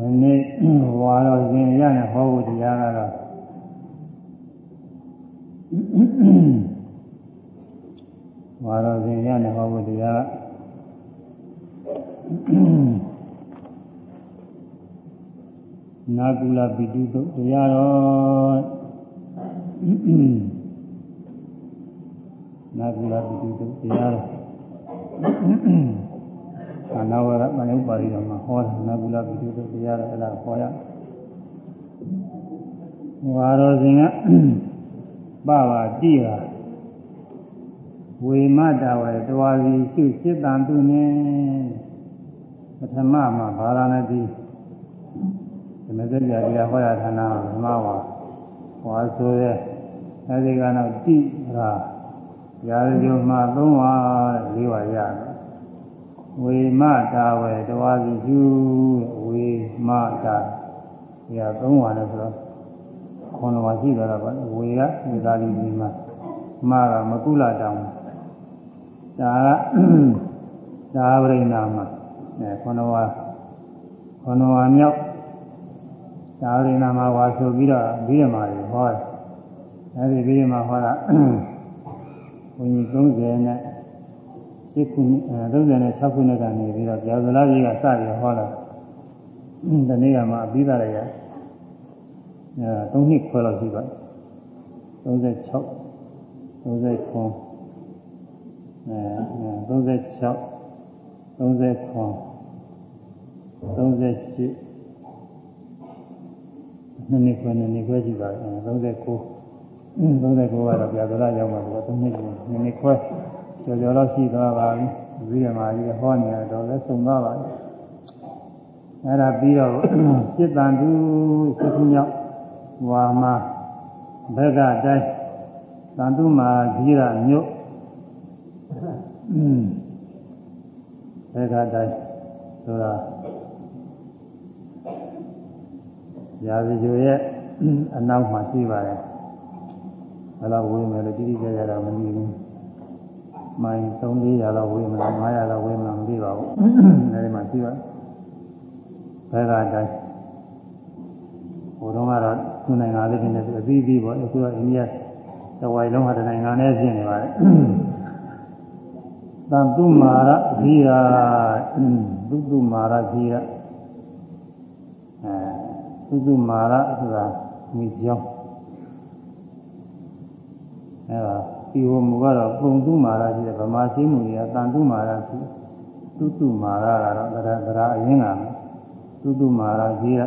ဒီနေ့ဝါတော်ရှင်ရနဲ့ဟောဖို့တရားကတော့ဝါတော်ရှင်ရနဲ့ဟောဖို့တရားနာကုလပိတုတုတရားတော်နာကုလပိတုတုတရားတော် သာနာဝရမနုပါဠိတော်မှာဟောတာနာကုလပိတုတုတရားတော်အဲ့ဒါဟောရဝါတော်ရှင်ကပပါတိဟာဝေမတာဝေတဝါစီရှုစိတ္တံသူနေပထမမှာဘာလာနဲ့ဒီမစကြာတရားဟောရဌာနဓမ္မဝါဟောဆိုရဲအဲဒီကတော့တိရာရာဇဂုမှာသုံးပါတဲ့၄ပါးရတယ် ဝေမတာဝေတဝါစီကျူဝေမတာဒီဟာသုံးပါလဲဆိုတော့ခေါင်းတော်ရှိတော့တော့ဝေကဝေသာလီဒီမှာမကမကုလတောင်ဒါကဒါဝိညာမှာအဲခေါင်းတော်ခေါင်းတော်မြောက်သာဝရိနာမှာဝါဆိုပြီးတော့ပြီးရမှာဟောတယ်အဲဒီပြီးရမှာဟောတာဘုန်းကြီး30နဲ့ 7ခုအဲ30နဲ့6ခုနဲ့ကနေပြီးတော့ကြာသလားကြီးကစပြီးဟောတာဒီနေ့ကမှပြီးသားရရအဲ3နှစ်ခွဲလောက်ရှိပါ36 39အဲ36 39 38နှစ်နှစ်ခွဲနှစ်နှစ်ခွဲရှိပါတယ်39 39ကတော့ပြာဒလာရောက်မှာတော့3နှစ်နှစ်နှစ်ခွဲ ကျော်ကျော်တော့ရှိသွားပါပြီဝိရမကြီးဟောနေတော့လည်းစုံသွားပါပြီအဲ့ဒါပြီးတော့စိတ်တန်သူစိတ်ကူးမြောက်ဝါမဘက်ကတိုင်းတန်သူမှာကြီးရမြို့ဘက်ကတိုင်းဆိုတာရာဇဂိုရဲ့အနောက်မှာရှိပါတယ်။ဘယ်လောက်ဝေးမယ်လို့တိတိကျကျတော့မသိဘူး။ မိုင်3-400လောက်ဝေးမလား900လောက်ဝေးမလားမသိပါဘူး။အဲဒီမှာရှိပါဘယ်ကအတိုင်းဟိုတုန်းကတော့သူ့နိုင်ငံလေးဖြစ်နေသူအသီးသီးပေါ့အခုကအိန္ဒိယတဝိုင်လုံးဟာတနိုင်ငံနဲ့ဖြစ်နေပါတယ်။သံတုမာရဇီရာသုတုမာရဇီရာအဲသုတုမာရဆိုတာမိကြောင်းအဲ ဒါဒီဟိုမူကတော့ပုံတုမာရရှိတယ်ဗမာရှိမှုတွေကတန်တုမာရရှိသုတုမာရကတော့သရသရအရင်းကမယ်သုတုမာရကြီးရ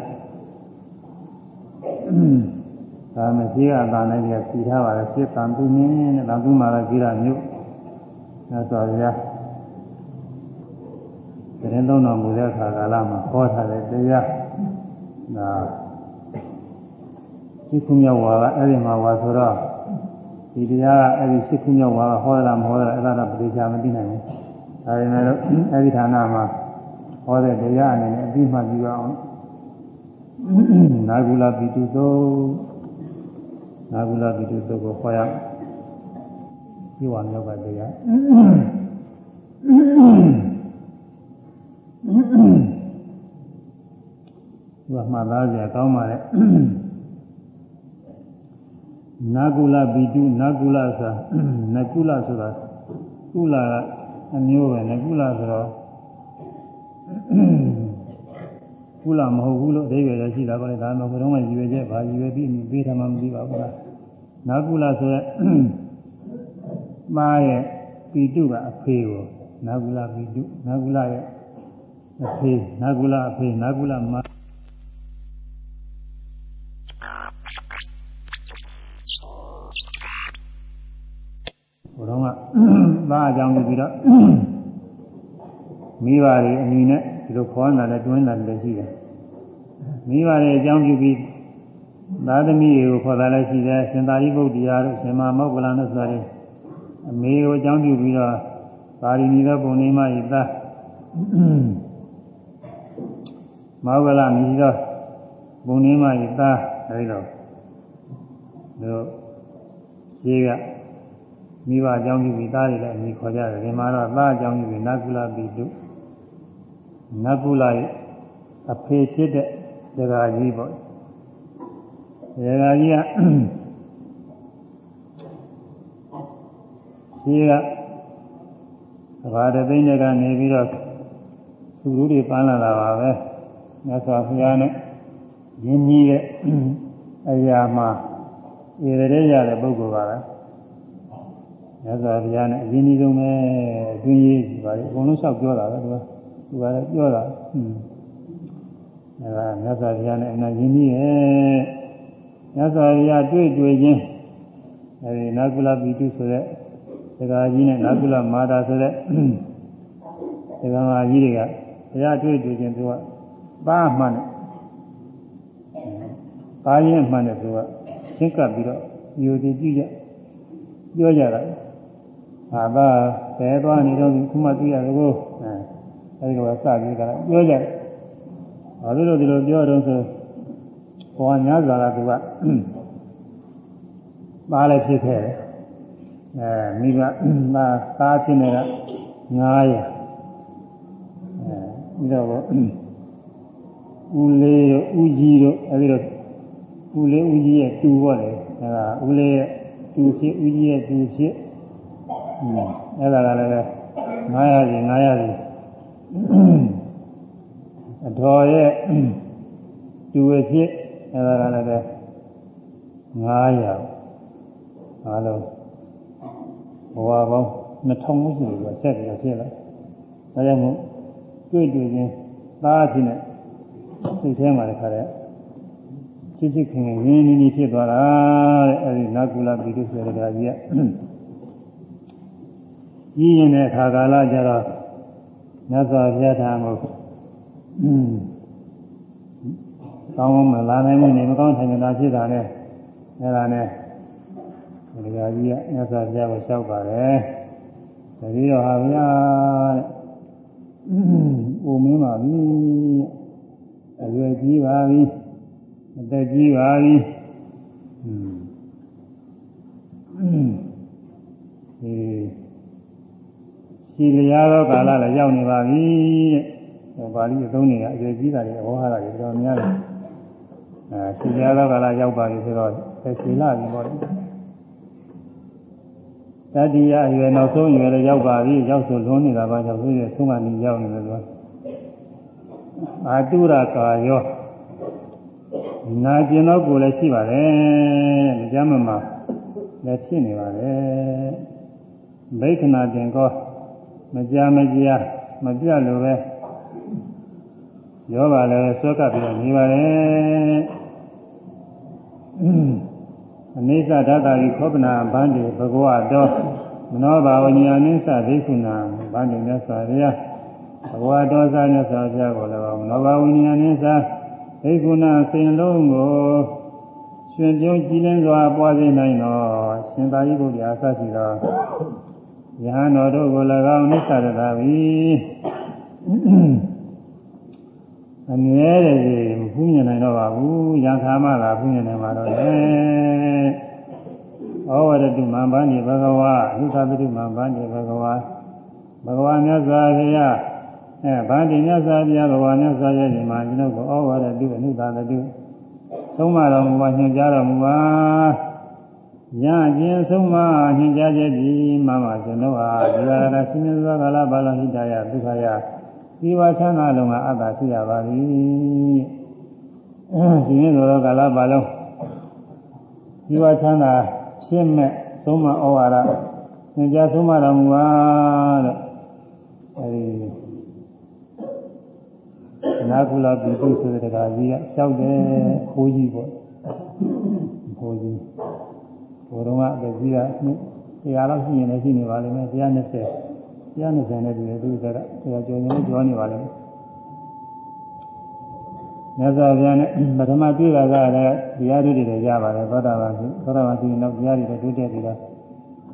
ဒါမရှိကအတန်နဲ့ပြစီထားပါလေစစ်တန်တုမင်းနဲ့တန်တုမာရကြီးရမြို့အဲဆိုရတရင်သုံးတော်မူတဲ့အခါကာလမှာဟောထားတဲ့တရားဒါရှိခုမြောက်ဝါကအဲ့ဒီမှာဝါဆိုတော့ ဒီတရားကအဲ့ဒီရှိခုမြောက်ဝါကဟောတာမဟောတာအဲ့ဒါတော့ပြိချာမသိနိုင်ဘူးဒါပေမဲ့လို့အဲ့ဒီဌာနမှာဟောတဲ့တရားအနေနဲ့အပြီးမှပြီးအောင်နာဂုလပိတုသောနာဂုလပိတုသောကိုဟောရဒီဝါမြောက်ကတရားသူကမှတ်သားကြကောင်းပါလေ နာကုလပိတုနာကုလဆိုနကုလဆိုတာကုလကအမျိုးပဲနကုလဆိုတော့ကုလမဟုတ်ဘူးလို့အဓိပ္ပာယ်လည်းရှိတာပါလေဒါမှမဟုတ်ဘုရားမကြီးပဲကျဘာကြီးပဲပြီးပြီးထားမှမသိပါဘူးလားနာကုလဆိုတဲ့မားရဲ့ပိတုကအဖေကိုနာကုလပိတုနာကုလရဲ့အဖေနာကုလအဖေနာကုလမာ ဘုရားကသားအကြောင်းပြီးတော့မိဘတွေအမိနဲ့ဒီလိုခေါ်နေတာလည်းတွင်းတာလည်းရှိတယ်မိဘတွေအကြောင်းပြုပြီးသာသမီတွေကိုခေါ်တာလည်းရှိတယ်ရှင်သာရိပုတ္တရာတို့ရှင်မမောက္ကလန်တို့ဆိုတယ်အမေကိုအကြောင်းပြုပြီးတော့ပါရီနီသောပုံနေမှဤသားမောက္ကလမြည်သောပုံနေမှဤသားအဲဒီတော့တို့ရှိက မိဘအကြောင်းပြုပြီးသားတွေလည်းအမိခေါ်ကြတယ်ဒီမှာတော့သားအကြောင်းပြုပြီးနကုလပိတုနကုလရဲ့အဖေဖြစ်တဲ့ဒကာကြီးပေါ့ဒကာကြီးကရှိကဘာတသိန်းတွေကနေပြီးတော့သူလူတွေပန်းလာတာပါပဲမြတ်စွာဘုရားနဲ့ရင်းနှီးတဲ့အရာမှာဣရတဲ့ရတဲ့ပုဂ္ဂိုလ်ပါပဲ မြတ်စွာဘုရားနဲ့အရင်းနှီးဆုံးပဲအတွင်းရေးပါလေအကုန်လုံးလျှောက်ပြောတာပဲသူကသူကလည်းပြောတာอืมအဲဒါမြတ်စွာဘုရားနဲ့အနာရင်းနှီးရဲ့မြတ်စွာဘုရားတွေ့တွေ့ချင်းအဲဒီနာကုလပိတုဆိုတဲ့ဒကာကြီးနဲ့နာကုလမာတာဆိုတဲ့ဒကာမကြီးတွေကဘုရားတွေ့တွေ့ချင်းသူကပါမှန်တယ်ပါရင်မှန်တယ်သူကရှင်းကပ်ပြီးတော့ယူတည်ကြည့်ကြပြောကြတာ ဟာပါဘယ်သွားနေတော့ခုမှသိရတယ်ကိုအဲဒီတော့စပြီးကြတာပြောကြတယ်ဘာလို့လို့ဒီလိုပြောတော့ဆိုဟောညာစွာကသူကပါလည်းဖြစ်ခဲ့တယ်အဲမိဘမာသားဖြစ်နေတာ900အဲပြီးတော့ဦးလေးတို့ဦးကြီးတို့အဲဒီတော့ဦးလေးဦးကြီးရဲ့တူပေါ့လေအဲဒါဦးလေးရဲ့တူဖြစ်ဦးကြီးရဲ့တူဖြစ် အဲဒါကလည်း900ကြီး900ကြီးအတော်ရဲ့တူဝဖြစ်အဲဒါကလည်း900အားလုံးဘဝပေါင်း2000ဝန်းကျင်ကိုဆက်ပြီးတော့ဖြစ်လာဒါကြောင့်မို့တွေ့တွေ့ချင်းသားဖြစ်နေစိတ်ထဲမှာလည်းခါတဲ့ချစ်ချစ်ခင်ခင်ရင်းနှီးနှီးဖြစ်သွားတာတဲ့အဲဒီနာကုလပိတုဆိုတဲ့ဓာကြီးက ကြီးရင်တဲ့ခါကာလကျတော့မြတ်စွာဘုရားထာမို့ကောင်းမလာနိုင်မှုနေမကောင်းထိုင်နေတာဖြစ်တာနဲ့အဲဒါနဲ့ဒီကကြီးကမြတ်စွာဘုရားကိုလျှောက်ပါတယ်တတိတော်ဟာဗျာတဲ့။အိုမင်းပါပြီ။အရွယ်ကြီးပါပြီ။အသက်ကြီးပါပြီ။ ရှိလျားသောကာလလည်းရောက်နေပါပြီတဲ့။ပါဠိအသုံးတွေကအရွယ်ကြီးတာတွေအဝဟတာတွေတော်များတယ်။အဲရှိလျားသောကာလရောက်ပါပြီဆိုတော့ဆက်ရှိလာပြီပေါ့လေ။တတိယအရွယ်နောက်ဆုံးအရွယ်လည်းရောက်ပါပြီရောက်ဆိုလွန်နေတာပါကြောင့်သူရဲ့ဆုံးမနေရောက်နေတယ်ဆိုအာတုရကာယောနာကျင်တော့ကိုလည်းရှိပါတယ်မကြမ်းမမှာလည်းဖြစ်နေပါတယ်ဘိက္ခနာတင်ကော မကြမကြမပြတ်လို့ပဲယောဂလည်းဆွဲကပ်ပြီးနေပါတယ်အနိစ္စဓာတာရိခောပနာဗန္တိဘဂဝတောမနောဘာဝညာနိစ္စဒိက္ခုနာဗန္တိမြတ်စွာဘုရားဘဂဝတောသာမြတ်စွာဘုရားကိုလည်းမနောဘာဝညာနိစ္စဒိက္ခုနာစင်လုံးကိုရှင်ပြုံးကြည်လင်းစွာပွားစေနိုင်တော်ရှင်သာရိပုတ္တရာအစရှိသော ယဟန်တော်တို့ကို၎င်းနိစ္စရတာပြီအမြဲတည်းမဖူးမြင်နိုင်တော့ပါဘူးယံခါမှသာဖူးမြင်နိုင်မှာတော့လေဩဝရတုမံဗန္ဒီဘဂဝါအနုသတ္တိမံဗန္ဒီဘဂဝါဘဂဝါမြတ်စွာဘုရားအဲဗန္ဒီမြတ်စွာဘုရားဘဂဝါမြတ်စွာဘုရားဒီမှာကျွန်ုပ်ကိုဩဝရတုအနုသတ္တိဆုံးမတော်မူပါညွှန်ကြားတော်မူပါ ရခြင်းဆုံးမညွှန်ကြားချက်ဒီမှမှကျွန်တော်ဟာဒီလာရရှင်မြတ်စွာကာလဘာလဟိတယဒုက္ခယဒီဝါချမ်းသာလုံးကအတ္တရှိရပါပြီရှင်မြတ်စွာကာလဘာလုံးဒီဝါချမ်းသာရှင်းမဲ့သုံးမဩဝါဒသင်ကြားသုံးမတော်မူပါတဲ့အဲဒီနာကုလပိပုဆိုတဲ့တကာကြီးကလျှောက်တယ်ခိုးကြီးပေါ့ခိုးကြီး ဘုရုံကအကြီးကတရားလောက်ရှိရင်လည်းရှိနေပါလိမ့်မယ်120 120နဲ့တူတယ်သူကတရားကျော်ရင်ကျော်နေပါလိမ့်မယ်မြတ်စွာဘုရားနဲ့ပထမတွေ့တာကလည်းတရားတွေတွေရပါတယ်သောတာပန်သောတာပန်ပြီးနောက်တရားတွေတိုးတက်ပြီးတော့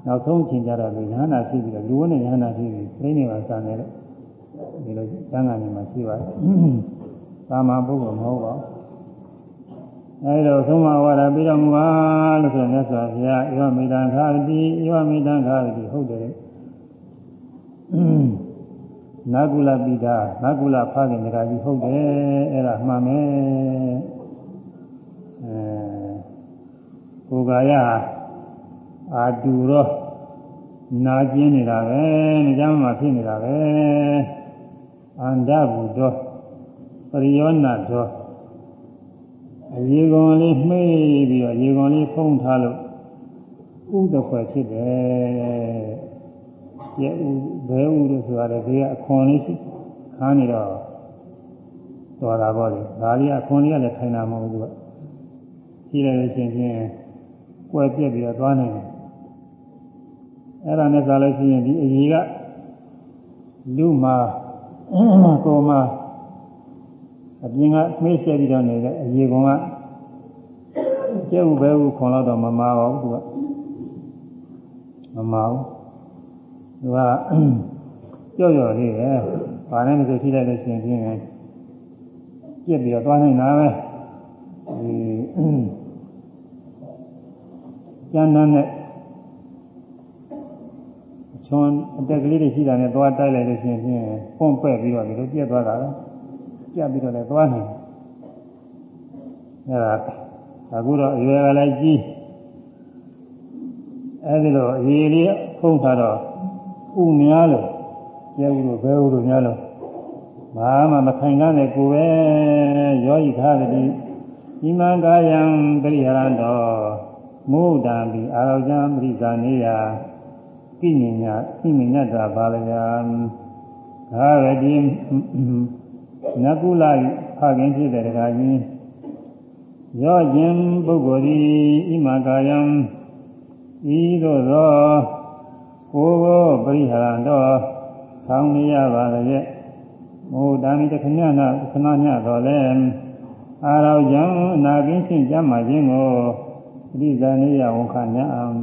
နောက်ဆုံးချိန်ကြတော့ဉာဏ်နာဖြစ်ပြီးတော့လူဝနဲ့ဉာဏ်နာဖြစ်ပြီးပြိနေပါစံတယ်ဒီလိုသံဃာနေမှာရှိပါတယ်။သာမန်ပုဂ္ဂိုလ်မဟုတ်ပါဘူး။ အဲဒီတော့သုံးမဝါဒပြီးတော်မူပါလို့ဆိုမြတ်စွာဘုရားဧဝမေတံခါတိဧဝမေတံခါတိဟုတ်တယ်။နာကုလပိတာနာကုလဖခင်တကာကြီးဟုတ်တယ်အဲ့ဒါမှန်မယ်အဲကိုယ်ကာယအာတူတော့နာကျင်နေတာပဲမကြမ်းမှဖြစ်နေတာပဲအန္တဘူတော့ပရိယောနာတော့အ ရေကုန်လေးမှေးပြီးတော့ရေကုန်လေးဖုံးထားလို့ဥဒခွဲဖြစ်တယ်ကျဲဥဘဲဥလို့ဆိုရတယ်ဒီကအခွန်လေးရှိခါနေတော့တော်တာပေါ့လေဒါလေးအခွန်လေးကလည်းခိုင်တာမဟုတ်ဘူးသူကရှိတယ်လို့ရှင်ချင်းကွယ်ပြက်ပြီးတော့သွားနိုင်တယ်အဲ့ဒါနဲ့ဆိုလို့ရှိရင်ဒီအကြီးကလူမှာကိုမှာ အပြင်ကမေ့ဆက်ပြီးတော့နေတဲ့အရေကောင်ကကျဲဥဘဲဥခွန်တော့တော့မမာပါဘူးသူကမမာဘူးသူကကြော့ကြော်လေးပဲဘာနဲ့မဆိုရှိလိုက်လို့ရှိရင်ပြင်းရင်ပြက်ပြီးတော့သွားနေတာပဲဒီကျန်းတဲ့ချွန်အတက်ကလေးတွေရှိတာနဲ့သွားတိုက်လိုက်လို့ရှိရင်ဖြင့်ဖုံးပဲ့ပြီးတော့ဒီလိုပြက်သွားတာပဲ ပြက်ပြီးတော့လည်းသွားနေတယ်အဲဒါအခုတော့အရွယ်ကလည်းကြီးအဲဒီလိုအရေးလေးဖုံးထားတော့ဥများလို့ကျဲဥလို့ဘဲဥလို့များလို့ဘာမှမခိုင်ကားတဲ့ကိုယ်ပဲရောဤထားတဲ့ဒီဤမံကာယံပရိဟရံတော်မုဒ္ဒံဒီအာရောဇံပရိဇာနေယကိဉ္ညာကိဉ္ညာတာပါလယံဒါရတိ နကုလဖခင်ဖြစ်တဲ့တကားကြီးရောခြင်းပုဂ္ဂိုလ်သည်ဣမကာယံဤသို့သောကိုယ်ကိုပရိဟာရတော်ဆောင်းနေရပါလေမို့တာမိတခဏနာခဏညတော်လဲအာရောယံအနာကင်းရှင်းကြမှာခြင်းကိုပရိဇာနေယဝန်ခညာအောင်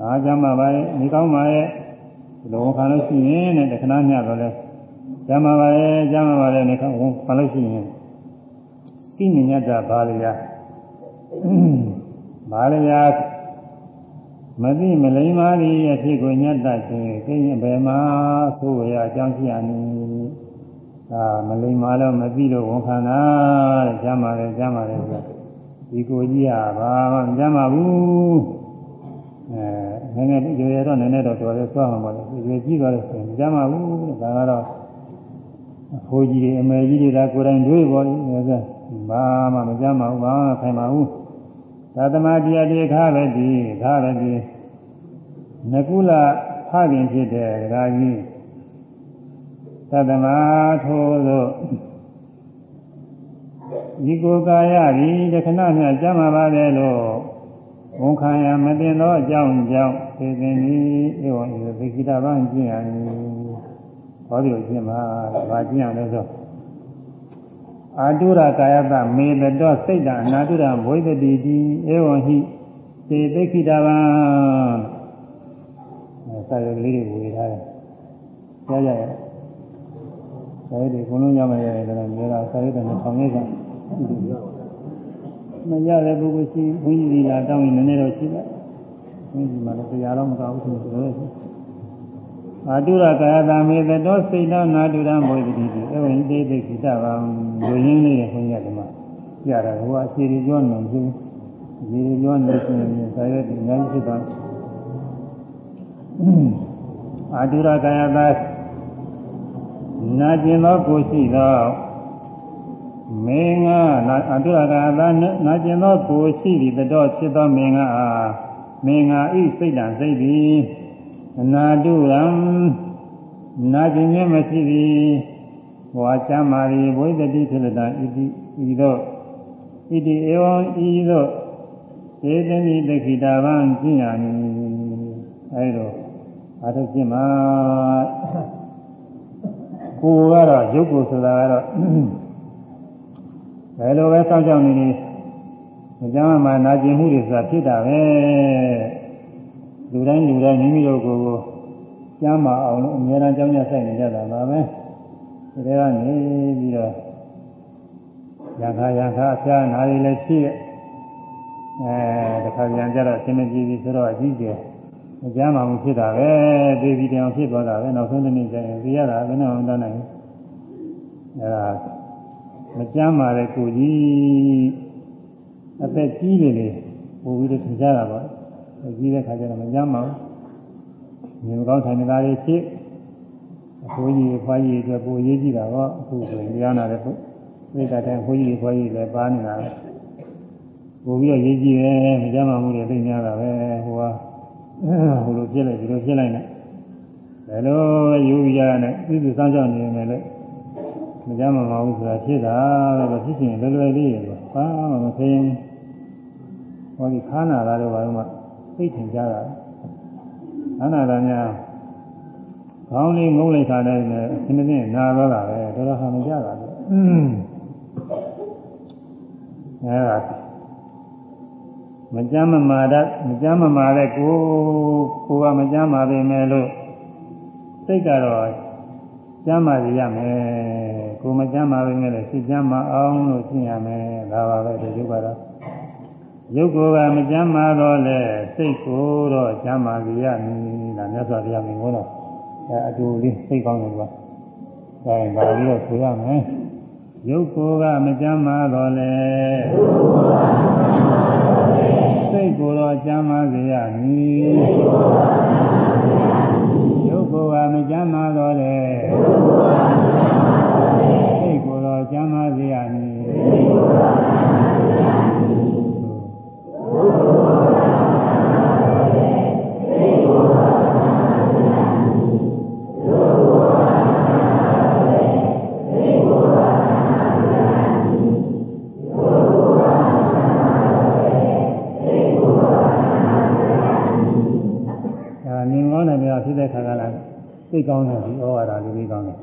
အားကြမှာပါရဲ့နေကောင်းပါရဲ့ဒီလိုခံလို့ရှိရင်တဲ့တခဏမြတော့လဲ ကြမှာပါရဲ့ကြမှာပါရဲ့နေကောင်းခံလို့ရှိရင်ကိဉ္ညတဘာလျာဘာလျာမသိမလိမ္မာသည်အဖြစ်ကိုညတ်တတ်ခြင်းကိဉ္ဘယ်မှာသို့ရအကြောင်းရှိရနည်းဒါမလိမ္မာတော့မသိလို့ဝန်ခံတာတဲ့ကြမှာလေကြမှာလေဆိုဒီကိုကြီးကဘာမှမကြမှာဘူးအဲနည်းနည်းရွယ်ရတော့နည်းနည်းတော့တော်တယ်ဆွားမှာပါလေရွယ်ကြီးသွားလို့ဆိုရင်ကြားမှာဘူးဒါကတော့ အဖိုးကြီးတွေအမေကြီးတွေကကိုယ်တိုင်တွေးပေါ်နေဆိုဘာမှမကြားမှာဘူးဘာမှခိုင်မှာဘူးသာသမာတရားတွေခါပဲဒီခါပဲဒီနကုလဖခင်ဖြစ်တဲ့ဒကာကြီးသတ္တမထိုးသောဒီကိုယ်ကာယသည်တခဏမျှကြားမှာပါတယ်လို့ဝန်ခံရမတင်သောအကြောင်းကြောင့်သေသင်သည်ဧဝံဤသိကိတဗံကျင့်ရမည် ဟောဒီလိုကျင့်ပါဘာကျင့်ရလဲဆိုအာတုရကာယတမေတ္တောစိတ်တအနာတုရဘဝိတတိတိဧဝံဟိသေသိကိတဗံအဲစာရုပ်လေးတွေဝေထားတယ်ကြားကြရဲ့စာရုပ်တွေဘုံလုံးရမရတဲ့တော့မြေတာစာရုပ်တွေနဲ့ထောင်ရတာဒီလိုပြောမရတဲ့ပုဂ္ဂိုလ်ရှိဘုန်းကြီးကြီးလာတောင်းရင်နည်းနည်းတော့ရှိတယ်ဘုန်းကြီးမှလည်းတရားတော့မကောက်ဘူးဆိုတော့ အာတုရကာယတာမေသတောစိတ်တော်နာတုရံဘုရားတိတိအဝိသေသိကိတဗံလူရင်းလေးရဲ့ဘုန်းကြီးကဒီမှာပြတာဟိုအစီရီပြောနေဘူးအစီရီပြောနေဆိုရင်သာရတိအများကြီးဖြစ်သွားအာတုရကာယတာနာကျင်သောကိုရှိသောမင်းကအတုရကသာနာကျင်သောကိုရှိသည်တတော်ဖြစ်သောမင်းကမင်းကဤစိတ်တံစိတ်သည် အနာတုရံနာကျင်ခြင်းမရှိသည်ဘဝချမ်းမာသည်ဘဝိတတိဖြစ်တဲ့ဣတိဤသို့ဣတိဧဝံဤသို့ဧတမိတခိတာဗံကျင့်ရမည်အဲဒါအထုကျင့်မှာကိုယ်ကတော့ရုပ်ကိုဆိုတာကတော့ဘယ်လိုပဲစောင့်ကြောက်နေနေမကြမ်းမှနာကျင်မှုတွေဆိုတာဖြစ်တာပဲ လူတိုင်းလူတိုင်းမိမိတို့ကိုယ်ကိုကျမ်းမာအောင်လို့အများအားကြောင်းရဆိုင်နေကြတာပါပဲဒီထဲကနေပြီးတော့ရခါရခါအဖျားနာရီလည်းဖြစ်အဲတခါပြန်ကြတော့အစင်းမကြည့်ပြီဆိုတော့အကြီးကျယ်မကြမ်းမှမဖြစ်တာပဲသိပြီးတောင်ဖြစ်သွားတာပဲနောက်ဆုံးတစ်နေ့ကျရင်သိရတာဘယ်နဲ့မှမတတ်နိုင်ဘူးအဲဒါမကြမ်းပါတဲ့ကိုကြီးအသက်ကြီးနေလေပို့ပြီးတော့ထင်ကြတာပေါ့ ကြီးတဲ့ခါကျတော့မကြမ်းပါဘူးမြေကောင်းထိုင်နေတာတွေဖြစ်အဖိုးကြီးဖွားကြီးအတွက်ပိုရေးကြည့်တာပေါ့အခုဆိုရင်ကြားနာတဲ့ပုမိသားတဲ့အဖိုးကြီးဖွားကြီးလည်းပါနေတာပဲပို့ပြီးတော့ရေးကြည့်တယ်မကြမ်းပါဘူးတွေသိများတာပဲဟိုကဟိုလိုပြစ်လိုက်ဒီလိုပြစ်လိုက်နဲ့ဘယ်လိုယူရရနဲ့သူသူစောင့်ကြောက်နေမယ်လို့မကြမ်းမမဘူးဆိုတာဖြစ်တာတော့ဖြစ်ချင်းလွယ်လွယ်လေးရယ်ဘာမှမသိရင်ဟောဒီခါနာလာတော့ဘာလို့မှ သိထင်ကြတာခါနာလာများခေါင်းလေးငုံလိုက်တာလည်းအစင်းမင်းနာတော့တာပဲတော်တော်ဟာမကြတာပဲอืมအဲဒါမကြမ်းမမာတတ်မကြမ်းမမာတဲ့ကိုကိုကမကြမ်းမာပေမဲ့လို့စိတ်ကတော့ကျမ်းမာရမယ်ကိုမကျမ်းမာပေမဲ့လည်းစိတ်ကျမ်းမာအောင်လို့ရှင်းရမယ်ဒါပါပဲဒီရုပ်ကတော့ ရုပ်ကိုကမကျမ်းမာတော့လဲစိတ်ကိုတော့ကျမ်းမာရမည်ဒါမြတ်စွာဘုရားမြင်လို့အဲအတူလေးစိတ်ကောင်းတယ်ကွာဒါရင်ဒါပြီးတော့ဆိုရမယ်ရုပ်ကိုကမကြမ်းမာတော့လေစိတ်ကိုယ်တော်ကြမ်းမာစေရမည်ရုပ်ကိုယ်ကမကြမ်းမာတော့လေစိတ်ကိုယ်တော်ကြမ်းမာစေရမည် တယ်များဖြစ်တဲ့ခါကလည်းသိကောင်းတယ်ဒီဩဝါဒလေးလေးကောင်းတယ်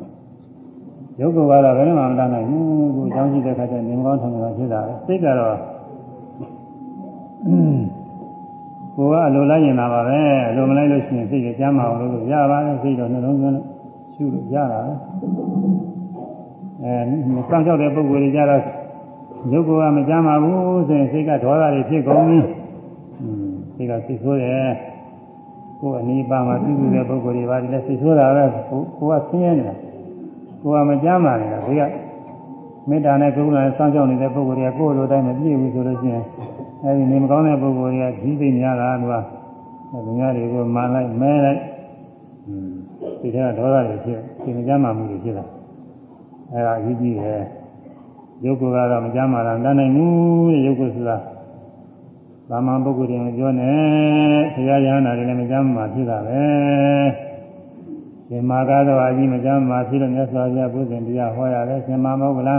ရုပ်ကတော့ဘယ်မှမတတ်နိုင်ဘူးကိုအကြောင်းရှိတဲ့ခါကျမြင်ကောင်းထင်တာဖြစ်တာပဲစိတ်ကတော့ကိုကအလိုလိုက်ရင်လာပါပဲအလိုမလိုက်လို့ရှိရင်စိတ်ကကြမ်းမအောင်လို့ရပါတယ်စိတ်တော့နှလုံးသွင်းလို့ရှုလို့ရတာပဲအဲစောင့်ကြောက်တဲ့ပုဂ္ဂိုလ်တွေကြတော့ရုပ်ကမကြမ်းပါဘူးဆိုရင်စိတ်ကဒေါသတွေဖြစ်ကုန်ပြီอืมစိတ်ကစိတ်ဆိုးတယ် ကိုယ်အနိပါမှာပြုစုတဲ့ပုဂ္ဂိုလ်တွေပါဒီလဲစိတ်ဆိုးတာပဲကိုကိုကဆင်းရဲနေတာကိုကမကြမ်းပါနေတာဒီကမေတ္တာနဲ့ကရုဏာနဲ့စောင့်ကြောက်နေတဲ့ပုဂ္ဂိုလ်တွေကကိုယ်လိုတိုင်းမပြည့်ဘူးဆိုလို့ရှိရင်အဲဒီနေမကောင်းတဲ့ပုဂ္ဂိုလ်တွေကကြီးသိများတာကသူများတွေကိုမာလိုက်မဲလိုက်อืมဒီထဲကဒေါသတွေဖြစ်ဒီမကြမ်းပါမှုတွေဖြစ်တာအဲဒါအရေးကြီးတယ်ရုပ်ကတော့မကြမ်းပါလားတတ်နိုင်ဘူးတဲ့ရုပ်ကဆိုတာ သာမန်ပုဂ္ဂိုလ်တွေမပြောနဲ့ဆရာရဟန္တာတွေလည်းမကြမ်းမှာဖြစ်တာပဲရှင်မာကတော့အကြီးမကြမ်းမှာဖြစ်လို့မြတ်စွာဘုရားဘုဇင်တရားဟောရတယ်ရှင်မာမောကလ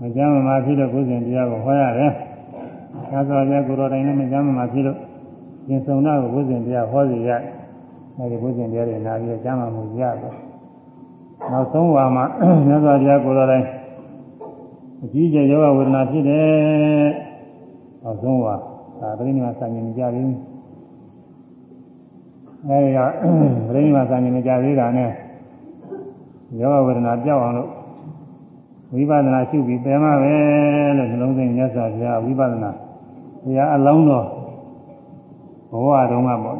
မကြမ်းမှာဖြစ်လို့ဘုဇင်တရားကိုဟောရတယ်မြတ်စွာဘုရားကိုယ်တော်တိုင်လည်းမကြမ်းမှာဖြစ်လို့ရှင်စုံနာကိုဘုဇင်တရားဟောစီရအဲဒီဘုဇင်တရားတွေနာပြီးကြမ်းမှာမှုရတယ်နောက်ဆုံးဝါမှာမြတ်စွာဘုရားကိုယ်တော်တိုင်အကြီးကျယ်ယောဂဝေဒနာဖြစ်တယ်နောက်ဆုံးဝါ ဒါပြိဋိမာဆံမြင်ကြပြီအဲဒီကပြိဋိမာဆံမြင်ကြသေးတာနဲ့ယောဂဝေဒနာပြောက်အောင်လို့ဝိပဿနာရှုပြီးပယ်မှာပဲလို့နှလုံးသွင်းမြတ်စွာဘုရားဝိပဿနာဘုရားအလောင်းတော်ဘဝတုန်းကပေါ့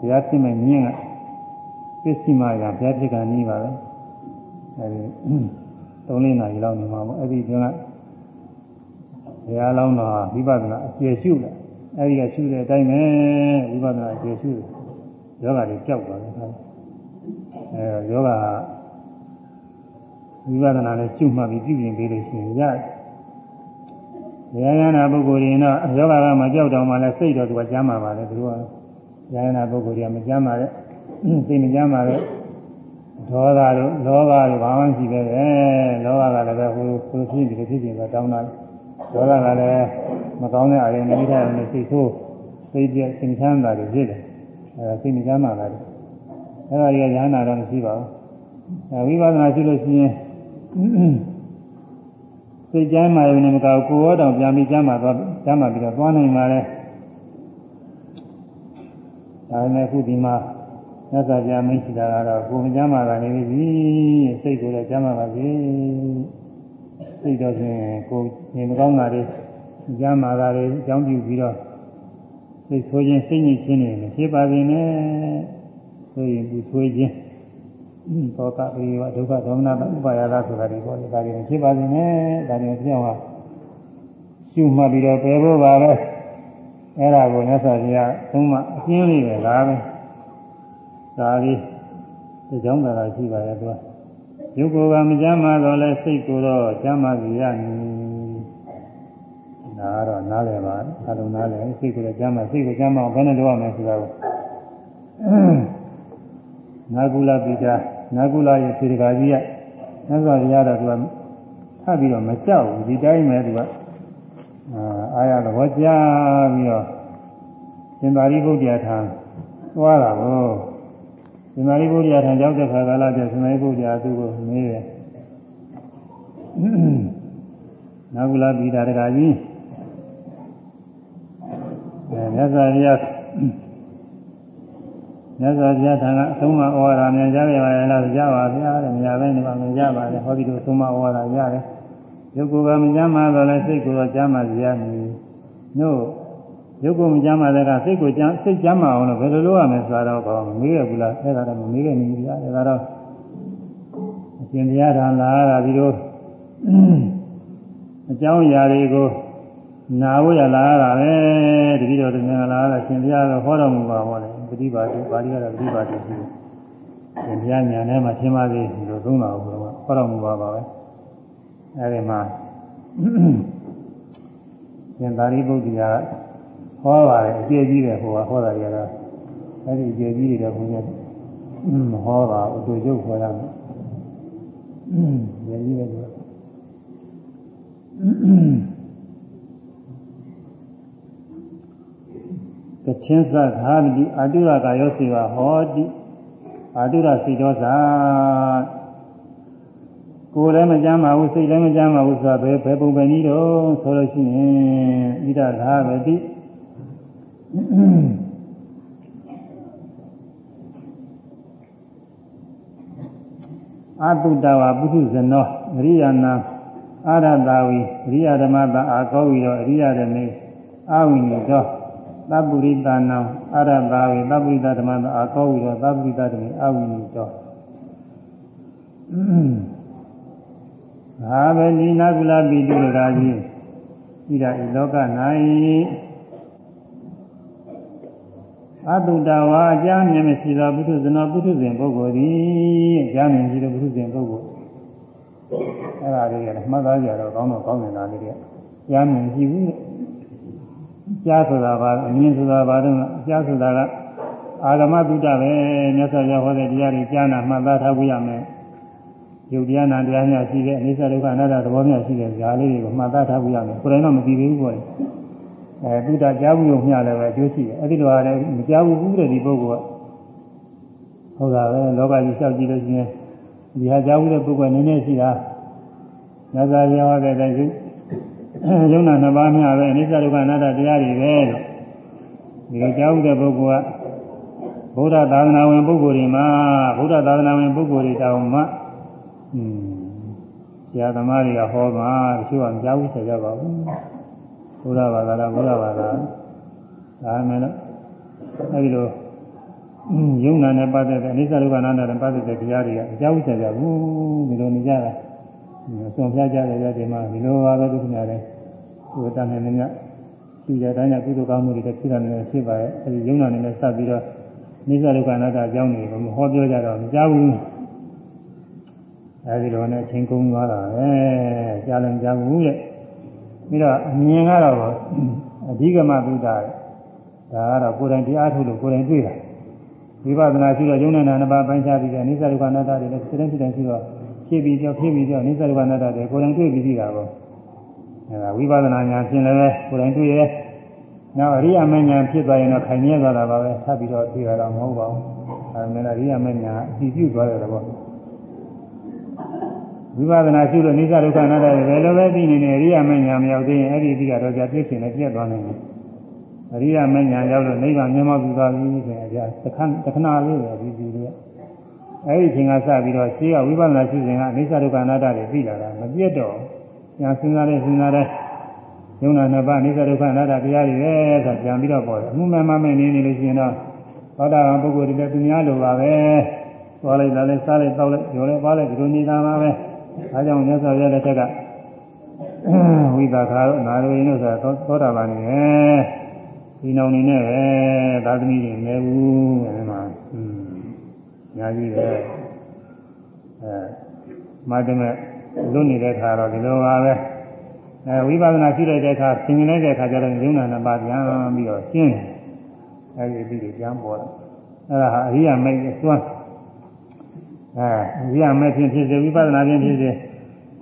ဘုရားဖြစ်မဲ့မြင့်ကပစ္စည်းမရာဘုရားဖြစ်ကနီးပါပဲအဲဒီသုံးလေးနာရီလောက်နေမှာပေါ့အဲ့ဒီကဘုရားလောင်းတော်ဝိပဿနာအကျေရှုတယ် အဲဒီကရှုတဲ့အတိုင်းပဲဝိပဿနာအကျေရှုတယ်ယောဂတွေကြောက်သွားတယ်အဲယောဂဝိပဿနာနဲ့ရှုမှတ်ပြီးပြုပြင်ပေးလို့ရှိရင်ရတယ်။ဉာဏ်ရနာပုဂ္ဂိုလ်ရင်တော့ယောဂကမကြောက်တော့မှလည်းစိတ်တော့သူကကျမ်းမာပါလေသူကဉာဏ်ရနာပုဂ္ဂိုလ်တွေကမကျမ်းမာတဲ့စိတ်မကျမ်းမာတဲ့ဒေါသတို့လောဘတို့ဘာမှရှိသေးတယ်လောဘကလည်းပဲဟိုဟိုဖြစ်ပြီးဖြစ်ပြီးတော့တောင်းတာဒေါသကလည်း မကောင်းတဲ့အရင်မိထားတဲ့စိတ်ဆိုးစိတ်ပြည့်သင်္ချမ်းတာတွေဖြစ်တယ်အဲစိတ်မကျမ်းမာတာတွေအဲဒါတွေကဉာဏ်နာတော့မရှိပါဘူးအဲဝိပဿနာရှိလို့ရှိရင်စိတ်ကျမ်းမာရုံနဲ့မကောက်ကိုရောတောင်ပြန်ပြီးကျမ်းမာသွားကျမ်းမာပြီးတော့သွားနိုင်ပါလေဒါနဲ့အခုဒီမှာမြတ်စွာဘုရားမိန့်ရှိတာကတော့ကိုယ်ကျမ်းမာတာနေပြီစိတ်ကိုလည်းကျမ်းမာပါစေစိတ်တော့ဖြင့်ကိုယ်နေမကောင်းတာတွေ ကျမ်းမာတာတွေအကြောင်းပြုပြီးတော့စိတ်ဆိုးခြင်းစိတ်ညစ်ခြင်းတွေမဖြစ်ပါစေနဲ့ဆိုရင်ဒီဆိုးခြင်းသောကအေဝဒုက္ခဒေါမနဥပါယသာဆိုတာဒီပေါ်ဒါတွေမဖြစ်ပါစေနဲ့ဒါတွေပြောင်းဟာရှုမှတ်ပြီးတော့ပယ်ဖို့ပါပဲအဲ့ဒါကိုမြတ်စွာဘုရားသုံးမအပြင်းလေးပဲလားပဲဒါလေးဒီကြောင့်သာရှိပါရဲ့သူကယုတ်ကိုကမကြမ်းမှတော့လဲစိတ်ကိုတော့ကြမ်းမှစီရမည်ဒါက တော့နားလည်ပါအလုံးနားလည်စိတ်ကိုလည်းကြမ်းမှစိတ်ကိုကြမ်းမှဘယ်နဲ့လုပ်ရမလဲဆိုတာကိုနာကုလပိတာနာကုလရဲ့ဖြေတကာကြီးကမြတ်စွာဘုရားတော်ကထပ်ပြီးတော့မလျှောက်ဘူးဒီတိုင်းပဲသူကအာရသဘောကျပြီးတော့ရှင်သာရိပုတ္တရာထံသွားတာကိုရှင်သာရိပုတ္တရာထံရောက်တဲ့ခါကလာတဲ့ရှင်သာရိပုတ္တရာသူ့ကိုမေးတယ်နာဂုလပိတာတကကြီးအဲ မြတ်စွာဘုရားမြတ်စွာဘုရားထံကအဆုံးမဩဝါဒမြန်ကြရပါရဲ့လားကြားပါဗျာတဲ့မြာပဲနေပါမကြပါနဲ့ဟောဒီလိုအဆုံးမဩဝါဒရတယ်ရုပ်ကိုယ်ကမကြမ်းမှတော့လဲစိတ်ကိုတော့ကြမ်းမှစီရမည်တို့ရုပ်ကိုမကြမ်းမှတဲ့ကစိတ်ကိုကြမ်းစိတ်ကြမ်းမှအောင်လို့ဘယ်လိုလုပ်ရမလဲဆိုတော့ကောမေးရဘူးလားအဲ့ဒါတော့မမေးခဲ့နေဘူးလားဒါတော့အရှင်ဘုရားထံလာတာဒီလိုအကြောင်းအရာတွေကို နာဖို့ရလာတာပဲတတိတော်တည်းလာတာရှင်ဘုရားကဟောတော်မူပါဟောတယ်ပฏิပါတိပါဠိကတော့ပฏิပါတိရှိတယ်ရှင်ဘုရားညာထဲမှာရှင်းပါသေးဒီလိုသုံးတာကိုဟောတော်မူပါပါပဲအဲဒီမှာရှင်သာရိပုတ္တရာဟောပါတယ်အကျေကြီးတယ်ဟိုကဟောတာတွေကတော့အဲဒီအကျေကြီးတွေတော့ဘုရားမဟောတာအတူရုပ်ဟောရမယ်အကျေကြီးတယ် သူကချင်းသသာတိအာတုရကာယောစေဝဟောတိအာတုရစိတောသာကိုယ်လည်းမကြမ်းပါဘူးစိတ်လည်းမကြမ်းပါဘူးဆိုတာဘယ်ဘယ်ပုံပဲနည်းတော့ဆိုလို့ရှိရင်ဣဒသာဝတိအတုတဝပုထုဇနောအရိယာနာအာရတာဝီအရိယဓမ္မတာအာကောဝီရောအရိယဓမေအာဝိနိသော သဗ္ဗုရိတနာအာရတာဝီသဗ္ဗုရိတဓမ္မတာအာကောဝီရောသဗ္ဗုရိတဓမေအာဝိနိသောသာဝတိနာကုလပိတုရကာကြီးဤဒါဤလောက၌အတုတဝါအကြမ်းမြင်မရှိသောပုထုဇနောပုထုဇဉ်ပုဂ္ဂိုလ်သည်အကြမ်းမြင်ရှိသောပုထုဇဉ်ပုဂ္ဂိုလ်အဲ့ဒါလေးကလည်းမှတ်သားကြတော့ကောင်းတော့ကောင်းနေတာလေးတွေကကြားမြင်ရှိဘူး ကြားဆိုတာပါအမြင်ဆိုတာပါတော့ကြားဆိုတာကအာဂမတုတ္တပဲမြတ်စွာဘုရားဟောတဲ့တရားတွေကြားနာမှတ်သားထားဖို့ရမယ်ယုတ်တရားနာတရားများရှိတဲ့အနိစ္စဒုက္ခအနတ္တသဘောများရှိတဲ့ဇာလေးတွေကိုမှတ်သားထားဖို့ရမယ်ကိုယ်တိုင်တော့မသိသေးဘူးပေါ့လေအဲတုတ္တကြားဘူးလို့မျှလည်းပဲအကျိုးရှိတယ်အဲ့ဒီလိုဟာလည်းမကြားဘူးတဲ့ဒီပုဂ္ဂိုလ်ကဟုတ်တာပဲလောကကြီးလျှောက်ကြည့်လို့ရှိရင်ဒီဟာကြားဘူးတဲ့ပုဂ္ဂိုလ်နည်းနည်းရှိတာညဇာပြောတဲ့တိုင်း ယုံနာနှစ်ပါးများပဲအနိစ္စဒုက္ခအနတ္တတရားတွေပဲလို့ဒီလိုကြားဘူးတဲ့ပုဂ္ဂိုလ်ကဘုရားသာသနာဝင်ပုဂ္ဂိုလ်တွေမှာဘုရားသာသနာဝင်ပုဂ္ဂိုလ်တွေတောင်မှอืมဆရာသမားတွေကဟောမှာတချို့ကမကြားဘူးဆိုကြပါဘူးဘုရားဘာသာလားဘုရားဘာသာဒါမှလည်းအဲဒီလိုယုံနာနဲ့ပတ်သက်တဲ့အနိစ္စဒုက္ခအနတ္တနဲ့ပတ်သက်တဲ့တရားတွေကအကြောင်းဆက်ကြဘူးဒီလိုနေကြတာ အစွန်ပြကြတယ်ကြဒီမှာဒီလိုပါပဲဒုက္ခများတယ်ဒီတန်နေနေမြသူရတိုင်းကကုသိုလ်ကောင်းမှုတွေဖြစ်တာလည်းဖြစ်ပါရဲ့အဲဒီယုံနာနဲ့စပ်ပြီးတော့နိစ္စဒုက္ခအနတ္တအကြောင်းတွေကိုမဟောပြောကြတော့မကြဘူးအဲဒီလိုနဲ့ချင်းကုန်းသွားတာပဲကြားလည်းမကြားဘူးတဲ့ပြီးတော့အမြင်ကတော့အဓိကမသုဒ္ဓတဲ့ဒါကတော့ကိုယ်တိုင်တရားထုတ်လို့ကိုယ်တိုင်တွေ့တာဝိပဿနာရှိတော့ယုံနာနာနှစ်ပါးပိုင်းခြားပြီးတဲ့အိသရုက္ခနာတ္တတွေလည်းစိတ္တစိတ္တရှိတော့ ဖြစ်ပြီးကြောဖြစ်ပြီးကြောအိသရုက္ခနာတ္တတွေကိုယ်တိုင်တွေ့ပြီးကြည့်တာပေါ့အဲဒါဝိပဿနာဉာဏ်ဖြင့်လည်းကိုယ်တိုင်တွေ့ရဲ့နောက်အရိယာမဉာဏ်ဖြစ်သွားရင်တော့ခိုင်မြဲသွားတာပါပဲထပ်ပြီးတော့တွေ့ရတော့မဟုတ်ပါဘူးအဲဒါနဲ့အရိယာမဉာဏ်အတည်ပြုသွားတယ်ပေါ့ဝိပဿနာရှိလို့အိသဒုက္ခနာတ္တတွေဘယ်လိုပဲသိနေနေအရိယာမဉာဏ်မရောက်သေးရင်အဲ့ဒီအပြီးကတော့ကြာပြည့်စုံနေပြည့်သွားနိုင်တယ်အရိယာမဉ္ဇဉ်ရောက်လို့နိဗ္ဗာန်မြင်မောက်ပြီးသွားပြီဆိုရင်အကြတခဏတခဏလေးပဲဒီဒီလေး အဲဒီအချိန်ကစပြီးတော့ရှင်းကဝိပဿနာရှုစဉ်ကအနိစ္စဒုက္ခအနတ္တတွေသိလာတာမပြတ်တော့ညာစဉ်းစားတဲ့စဉ်းစားတဲ့ယုံနာနှစ်ပါးနိစ္စဒုက္ခအနတ္တတရားတွေပဲဆိုကြံပြီးတော့ပေါ်တယ်အမှုမှန်မှန်နေနေလို့ရှိရင်တော့သောတာပန်ပုဂ္ဂိုလ်တွေလည်းသူများလိုပါပဲသွားလိုက်တာလည်းစားလိုက်တောက်လိုက်ကြော်လိုက်ပါလိုက်ဒီလိုနေတာပါပဲဒါကြောင့်မြတ်စွာဘုရားလက်ထက်ကဝိသခါတို့နာရဝိနုဆိုတော့သောတာပန်နေပဲဒီနောင်နေနဲ့ပဲသာသမီတွေနေဘူးအဲဒီမှာอืม ညာကြီးပဲအဲမတမဲလွတ်နေတဲ့ခါတော့ဒီလိုပါပဲအဲဝိပဿနာရှိတဲ့အခါသင်္ကြန်တဲ့အခါကျတော့ယုံနာနှစ်ပါးပြန်ပြီးတော့ရှင်းအဲဒီအပြီးတွေပြန်ပေါ်လာအဲဒါဟာအရိယာမိတ်စွမ်းအဲအရိယာမိတ်ဖြင့်ဖြစ်စေဝိပဿနာဖြင့်ဖြစ်စေ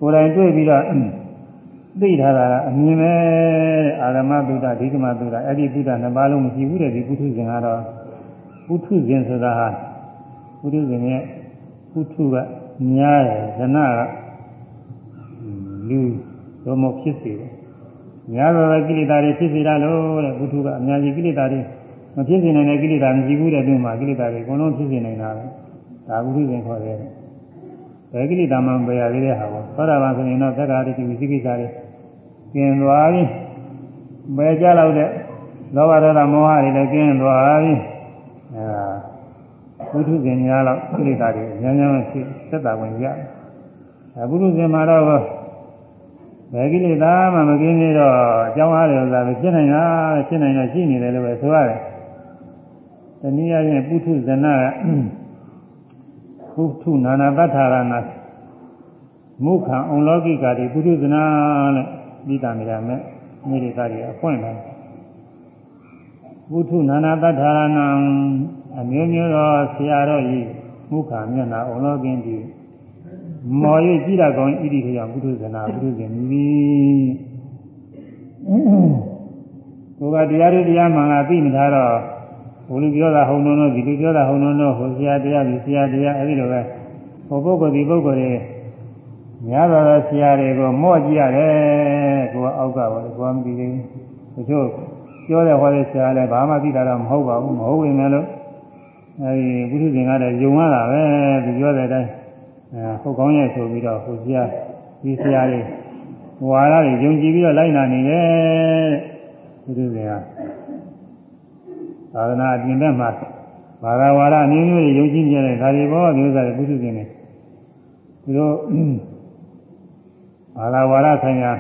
ကိုယ်တိုင်တွေ့ပြီးတော့သိထားတာကအမြင်ပဲအာရမသုဒ္ဓဒိဋ္ဌမသုဒ္ဓအဲ့ဒီသုဒ္ဓနှစ်ပါးလုံးမရှိဘူးတဲ့ဒီပုထုဇဉ်ကတော့ပုထုဇဉ်ဆိုတာဟာ ပုထုဇဉ်ရဲ့ပုထုကများတယ်ဇနကလူတော့မဖြစ်စေတယ်များတော့ကိလေသာတွေဖြစ်စေတာလို့တဲ့ပုထုကအများကြီးကိလေသာတွေမဖြစ်စေနိုင်တဲ့ကိလေသာမရှိဘူးတဲ့သူမှာကိလေသာတွေအကုန်လုံးဖြစ်စေနိုင်တာပဲဒါပုထုဇဉ်ခေါ်တယ်ဘယ်ကိလေသာမှမပယ်ရသေးတဲ့ဟာပေါ့သောတာပန်ဆိုရင်တော့သက္ကာတိဝိသိကိစ္စတွေကျင်သွားပြီပယ်ကြတော့တဲ့လောဘဒေါသမောဟတွေလည်းကျင်းသွားပြီအဲဒါ ပုထုဇဉ်များတော့ကိလေသာတွေအများများဖြစ်သက်တာဝင်ရတယ်အဲပုထုဇဉ်မှာတော့ဘယ်ကိလေသာမှမကင်းသေးတော့အကြောင်းအားတွေဆိုတာဖြစ်နိုင်တာဖြစ်နိုင်တာရှိနေတယ်လို့ပဲဆိုရတယ်တနည်းအားဖြင့်ပုထုဇဏကပုထုနာနာတ္ထာရဏမုခံအုံလောကိကာတိပုထုဇနာနဲ့ပြီးတာနေရမယ်မိရိကတွေအဖွင့်တယ်ပုထုနာနာတ္ထာရဏ အမျိုးမျိုးသောဆရာတော်ဤမုခံမျက်နာအုံလောကင်းဒီမော်၍ကြည့်ရကောင်းဣတိခယပုထုဇနာပုထုဇဉ်မီကိုယ်ကတရားတွေတရားမှန်လားသိမထားတော့ဘုလူပြောတာဟုံလုံးလုံးဒီလူပြောတာဟုံလုံးလုံးဟိုဆရာတရားဒီဆရာတရားအဲဒီလိုပဲဟိုပုဂ္ဂိုလ်ဒီပုဂ္ဂိုလ်တွေများသောဆရာတွေကိုမော့ကြည့်ရတယ်ကိုကအောက်ကပါလေကိုကမသိသေးဘူးတချို့ပြောတဲ့ဟောတဲ့ဆရာလည်းဘာမှသိတာတော့မဟုတ်ပါဘူးမဟုတ်ဝင်လည်း အဲဒီပုထုဇဉ်ကလည်းယုံရတာပဲသူပြောတဲ့အတိုင်းအဲဟုတ်ကောင်းရဲ့ဆိုပြီးတော့ဟိုဆရာဒီဆရာတွေဝါရတွေယုံကြည်ပြီးတော့လိုက်နာနေတယ်ပုထုဇဉ်ကသာသနာအပြင်ဘက်မှာဘာသာဝါဒအမျိုးမျိုးယုံကြည်ကြတဲ့ဒါတွေဘောမျိုးစားတဲ့ပုထုဇဉ်တွေသူတို့ဘာသာဝါဒဆိုင်ရာ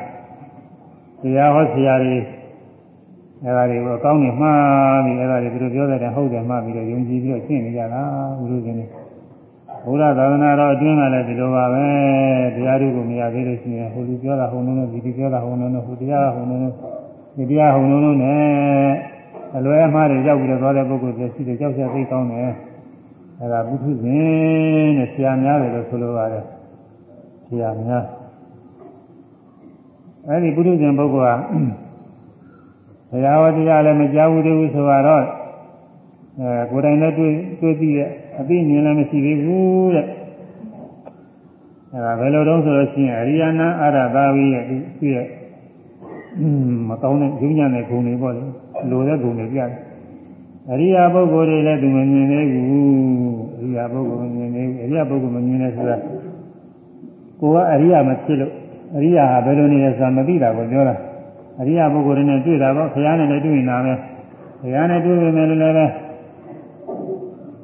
တရားဟောဆရာတွေ အဲဒါတွေကိုအကောင်းကြီးမှားပြီးအဲဒါတွေသူတို့ပြောတဲ့ဟုတ်တယ်မှားပြီးတော့ယုံကြည်ပြီးတော့ရှင်းနေကြတာပုထုဇဉ်တွေဘုရားသာသနာတော်အတွင်းကလည်းဒီလိုပါပဲတရားတွေကိုမရသေးလို့ရှိရင်ဟိုလူပြောတာဟိုလုံးလုံးဒီလူပြောတာဟိုလုံးလုံးဟိုတရားဟိုလုံးလုံးဒီတရားဟိုလုံးလုံးနဲ့အလွဲအမှားတွေရောက်ပြီးတော့သွားတဲ့ပုဂ္ဂိုလ်တွေရှိတယ်ကြောက်ရသိကောင်းတယ်အဲဒါပုထုဇဉ်နဲ့ဆရာများတယ်လို့ဆိုလိုပါတယ်ဆရာများအဲဒီပုထုဇဉ်ပုဂ္ဂိုလ်ဟာဘု ရားဝတရားလည်းမကြားဘူးသေးဘူးဆိုတော့အဲကိုယ်တိုင်လည်းတွေ့တွေ့ပြီးတဲ့အသိဉာဏ်လည်းမရှိသေးဘူးတဲ့အဲဒါဘယ်လိုတုံးဆိုလို့ရှိရင်အရိယာနာအာရသာဝိရဲ့သူရဲ့မကောင်းတဲ့ယုံညံ့တဲ့ဂုဏ်တွေပေါ့လေလိုတဲ့ဂုဏ်တွေပြတယ်အရိယာပုဂ္ဂိုလ်တွေလည်းသူမမြင်သေးဘူးအရိယာပုဂ္ဂိုလ်မမြင်သေးဘူးအရိယာပုဂ္ဂိုလ်မမြင်တဲ့ဆိုတာကိုကအရိယာမဖြစ်လို့အရိယာဟာဘယ်လိုနေလဲဆိုတာမသိတာကိုပြောတာ အရိယာပုဂ္ဂိုလ်တွေနဲ့တွေ့တာပေါ့ခရားနဲ့လည်းတွေ့နေတာပဲခရားနဲ့တွေ့ပေမဲ့လည်းပဲ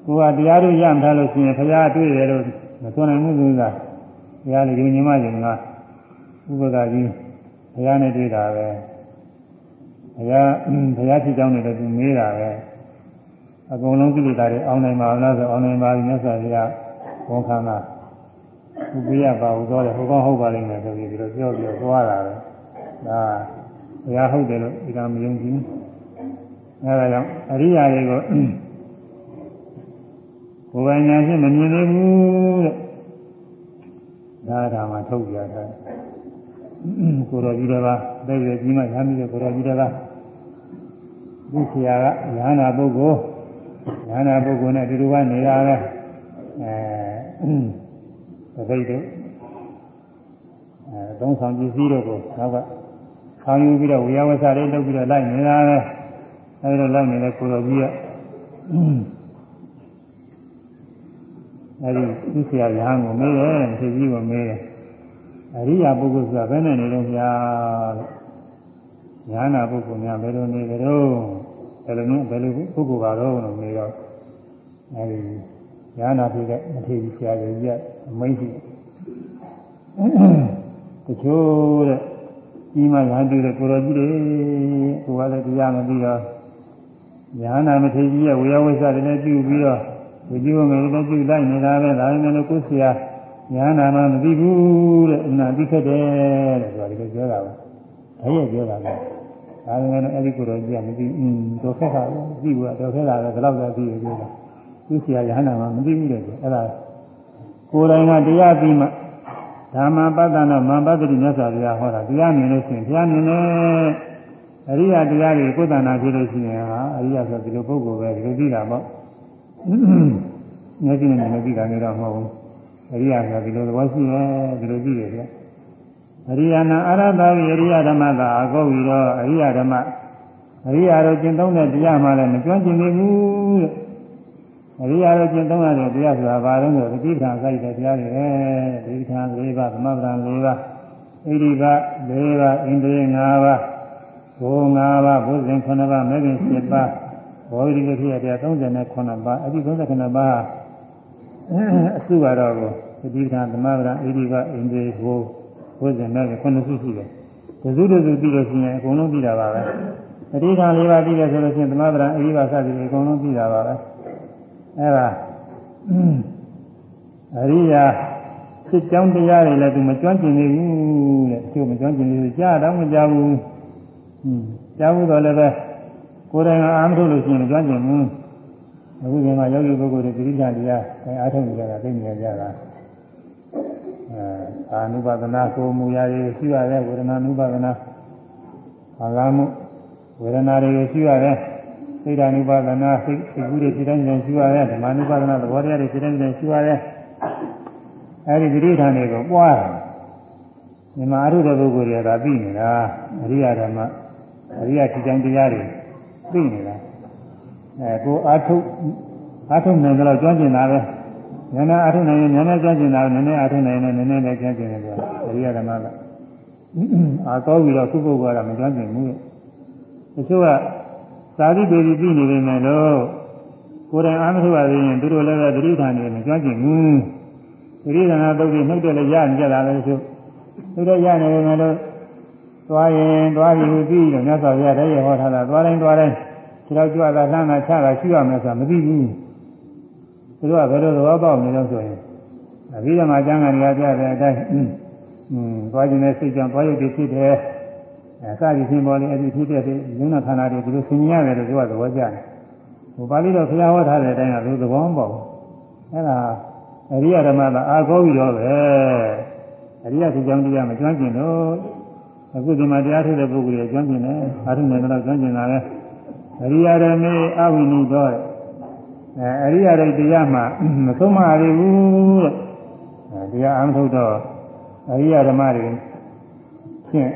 ကိုကတရားတို့ရမှထားလို့ရှိရင်ခရားတွေ့တယ်လို့မဆိုနိုင်ဘူးသူကတရားလေးဒီညီမရှင်ကဥပဒကြီးခရားနဲ့တွေ့တာပဲခရားခရားဖြစ်ကြောင်းလည်းသူမေးတာပဲအကုန်လုံးကိလေသာတွေအောင်းနိုင်ပါလားဆိုအောင်းနိုင်ပါပြီမြတ်စွာဘုရားဝန်ခံတာဥပ္ပယပါဘူးတော့ဟိုကောင်းဟုတ်ပါလိမ့်မယ်ဆိုပြီးဒီလိုပြောပြီးသွားတာပဲဒါ ဘုရားဟုတ်တယ်လို့ဒီကမယုံကြည်ဘူးအဲဒါကြောင့်အရိယာတွေကိုကိုယ်ပိုင်ဉာဏ်ဖြင့်မမြင်သေးဘူးတဲ့ဒါကမှထုတ်ပြတာကိုတော်ကြီးတော်ကအသက်ရွယ်ကြီးမှရမ်းပြီးတော့ကိုတော်ကြီးတော်ကဒီဆရာကညာနာပုဂ္ဂိုလ်ညာနာပုဂ္ဂိုလ်နဲ့အတူတူကနေရပဲအဲတပိတ်တို့အဲသုံးဆောင်ပစ္စည်းတို့ကိုနောက်က ဆောင်းယူပြီးတော့ဝေယဝဆလေးလုပ်ပြီးတော့လိုက်နေတာပဲအဲဒီလိုလိုက်နေတဲ့ကိုတော်ကြီးကအဲဒီသူဆရာရဟန်းကိုမေးတယ်သေကြီးကိုမေးတယ်အရိယာပုဂ္ဂိုလ်ဆိုတာဘယ်နဲ့နေလို့များလို့ညာနာပုဂ္ဂိုလ်များဘယ်လိုနေကြတော့ဘယ်လိုမျိုးဘယ်လိုပုဂ္ဂိုလ်ပါတော့လို့နေတော့အဲဒီညာနာဖြစ်တဲ့မထေရဆရာကြီးကအမိန့်ရှိတချို့တဲ့ ကြီးမှညာတူတဲ့ကိုတော်ကြီးတွေကိုယ်ကလည်းတရားမပြီးတော့ညာနာမထေရကြီးရဲ့ဝေယဝိသတွေနဲ့ပြုပြီးတော့ဝိဇ္ဇဝငယ်တွေနဲ့ပြုလိုက်နေတာပဲဒါပေမဲ့လို့ကိုယ်ဆရာညာနာမှမသိဘူးတဲ့အနာသိခက်တယ်တဲ့ဆိုတာဒီလိုပြောတာပါဒါရဲ့ပြောတာလေဒါပေမဲ့အဲ့ဒီကိုယ်တော်ကြီးကမသိအင်းတော်ခက်တာပဲသိဘူးတော့ခက်တာပဲဘယ်တော့သာသိရပြောတာသူဆရာညာနာမှမသိဘူးတဲ့အဲ့ဒါကိုယ်တိုင်ကတရားပြီးမှ ဓမ္မပတ္တနာမပတ္တိမြတ်စွာဘုရားဟောတာတရားမြင်လို့ရှိရင်ဘုရားမြင်တယ်အရိယတရားတွေကိုယ်တဏ္ဍာဖြစ်လို့ရှိရင်ဟာအရိယဆိုဒီလိုပုဂ္ဂိုလ်ပဲဒီလိုသိတာပေါ့မျက်စိနဲ့မြင်ပြီးတာနေတော့မဟုတ်ဘူးအရိယဆိုဒီလိုသဘောရှိတယ်ဒီလိုကြည့်ရတယ်အရိယနာအရဟတဝိအရိယဓမ္မသာအကောပြီးတော့အရိယဓမ္မအရိယတို့ကျင့်သုံးတဲ့တရားမှလည်းမကျွမ်းကျင်နေဘူးတဲ့ အရိယာတို့ကျင့်သုံးရတဲ့တရားဆိုတာဘာလို့လဲသတိပဋ္ဌာန်စိုက်တဲ့တရားတွေပဲသတိပဋ္ဌာန်၄ပါးသမဗ္ဗံ၄ပါးဣရိပ၄ပါးဣန္ဒြေ၅ပါးဘုံ၅ပါးဘုဇင်9ပါးမဂ္ဂင်7ပါးဘောဓိကတိရတရား39ပါးအဲ့ဒီ39ပါးအစုကတော့သတိပဋ္ဌာန်သမဗ္ဗံဣရိပဣန္ဒြေဘုဘုဇင်မဂ္ဂင်9ခုရှိတယ်တစုတစုပြီးလို့ရှိရင်အကုန်လုံးပြီးတာပါပဲသတိပဋ္ဌာန်၄ပါးပြီးတယ်ဆိုလို့ရှိရင်သမဗ္ဗံဣရိပစသည်အကုန်လုံးပြီးတာပါပဲ အဲ့ဒါအရိယာစစ်ကြောင်းတရားတွေလည်းသူမကျွမ်းကျင်နေဘူးတဲ့သူမကျွမ်းကျင်နေဘူးကြားတော့မကြားဘူးဟင်းကြားဘူးတော့လည်းပဲကိုယ်တိုင်ကအာမထုတ်လို့ရှိရင်မကျွမ်းကျင်ဘူးအခုဒီမှာယောဂီပုဂ္ဂိုလ်တွေတိရိစ္ဆာန်တရားအဲအားထုတ်နေကြတာသိနေကြတာအဲအာနုပါဒနာကိုမူရာတွေရှိရတယ်ဝေဒနာနုပါဒနာအာဂမှုဝေဒနာတွေကိုရှိရတယ် စိတ်ဓာနုပါဒနာစိတ်စိတ်ကူးတွေစိတ်တိုင်းတိုင်းရှိရတယ်ဓမ္မနုပါဒနာသဘောတရားတွေစိတ်တိုင်းတိုင်းရှိရတယ်အဲဒီတိဋ္ဌာန်တွေကိုပွားတယ်မြမအရုတဲ့ပုဂ္ဂိုလ်တွေကသိနေတာအရိယဓမ္မအရိယထိတိုင်းတရားတွေသိနေတာအဲကိုအာထုအာထုနိုင်တော့ကျွမ်းကျင်တာပဲနည်းနည်းအာထုနိုင်ရင်နည်းနည်းကျွမ်းကျင်တာနည်းနည်းအာထုနိုင်ရင်နည်းနည်းလည်းကျွမ်းကျင်တယ်ဆိုတာအရိယဓမ္မကအာကောပြီးတော့ခုပုဂ္ဂိုလ်ကမကျွမ်းကျင်ဘူးတချို့က သာတိပေတိပြီးနေပေမဲ့လို့ကိုယ်တိုင်အားမထုတ်ရသေးရင်သူတို့လည်းပဲသတိဌာန်နေမကြွကျင်ဘူးသတိဌာန်သုတ်ပြီးနှုတ်တယ်လည်းရနေကြတာလည်းဆိုသူတို့ရနေပေမဲ့လို့သွားရင်သွားပြီးပြီးတော့မြတ်စွာဘုရားတည်းရဟောထားတာသွားတိုင်းသွားတိုင်းခြေတော့ကြွတာလှမ်းတာချတာရှိရမယ်ဆိုတာမသိဘူးသူတို့ကဘယ်လိုသဘောပေါက်နေလို့ဆိုရင်အဘိဓမ္မာကျမ်းဂန်တွေကပြတဲ့အတိုင်းอืมသွားခြင်းနဲ့စိတ်ကြောင့်သွားရုပ်တွေဖြစ်တယ် အဲစသည်ဖြင့်ပေါ်လေအဲ့ဒီဖြစ်တဲ့ယုံနာခန္ဓာတွေဒီလိုဆင်ញရတယ်လို့ပြောသဘောကျတယ်ဟိုပါဠိတော်ဘုရားဟောထားတဲ့အတိုင်းကသူသဘောမပေါက်ဘူးအဲ့ဒါအရိယဓမ္မကအာကောပြီးတော့ပဲအရိယသူကြောင့်တရားမကျွမ်းကျင်တော့အခုဒီမှာတရားထုတ်တဲ့ပုဂ္ဂိုလ်တွေကျွမ်းကျင်တယ်အာထုနေတော့ကျွမ်းကျင်တာပဲအရိယဓမ္မေအဝိနိတော့အဲအရိယတွေတရားမှမဆုံးမရဘူးတဲ့တရားအမှထုတ်တော့အရိယဓမ္မတွေဖြင့်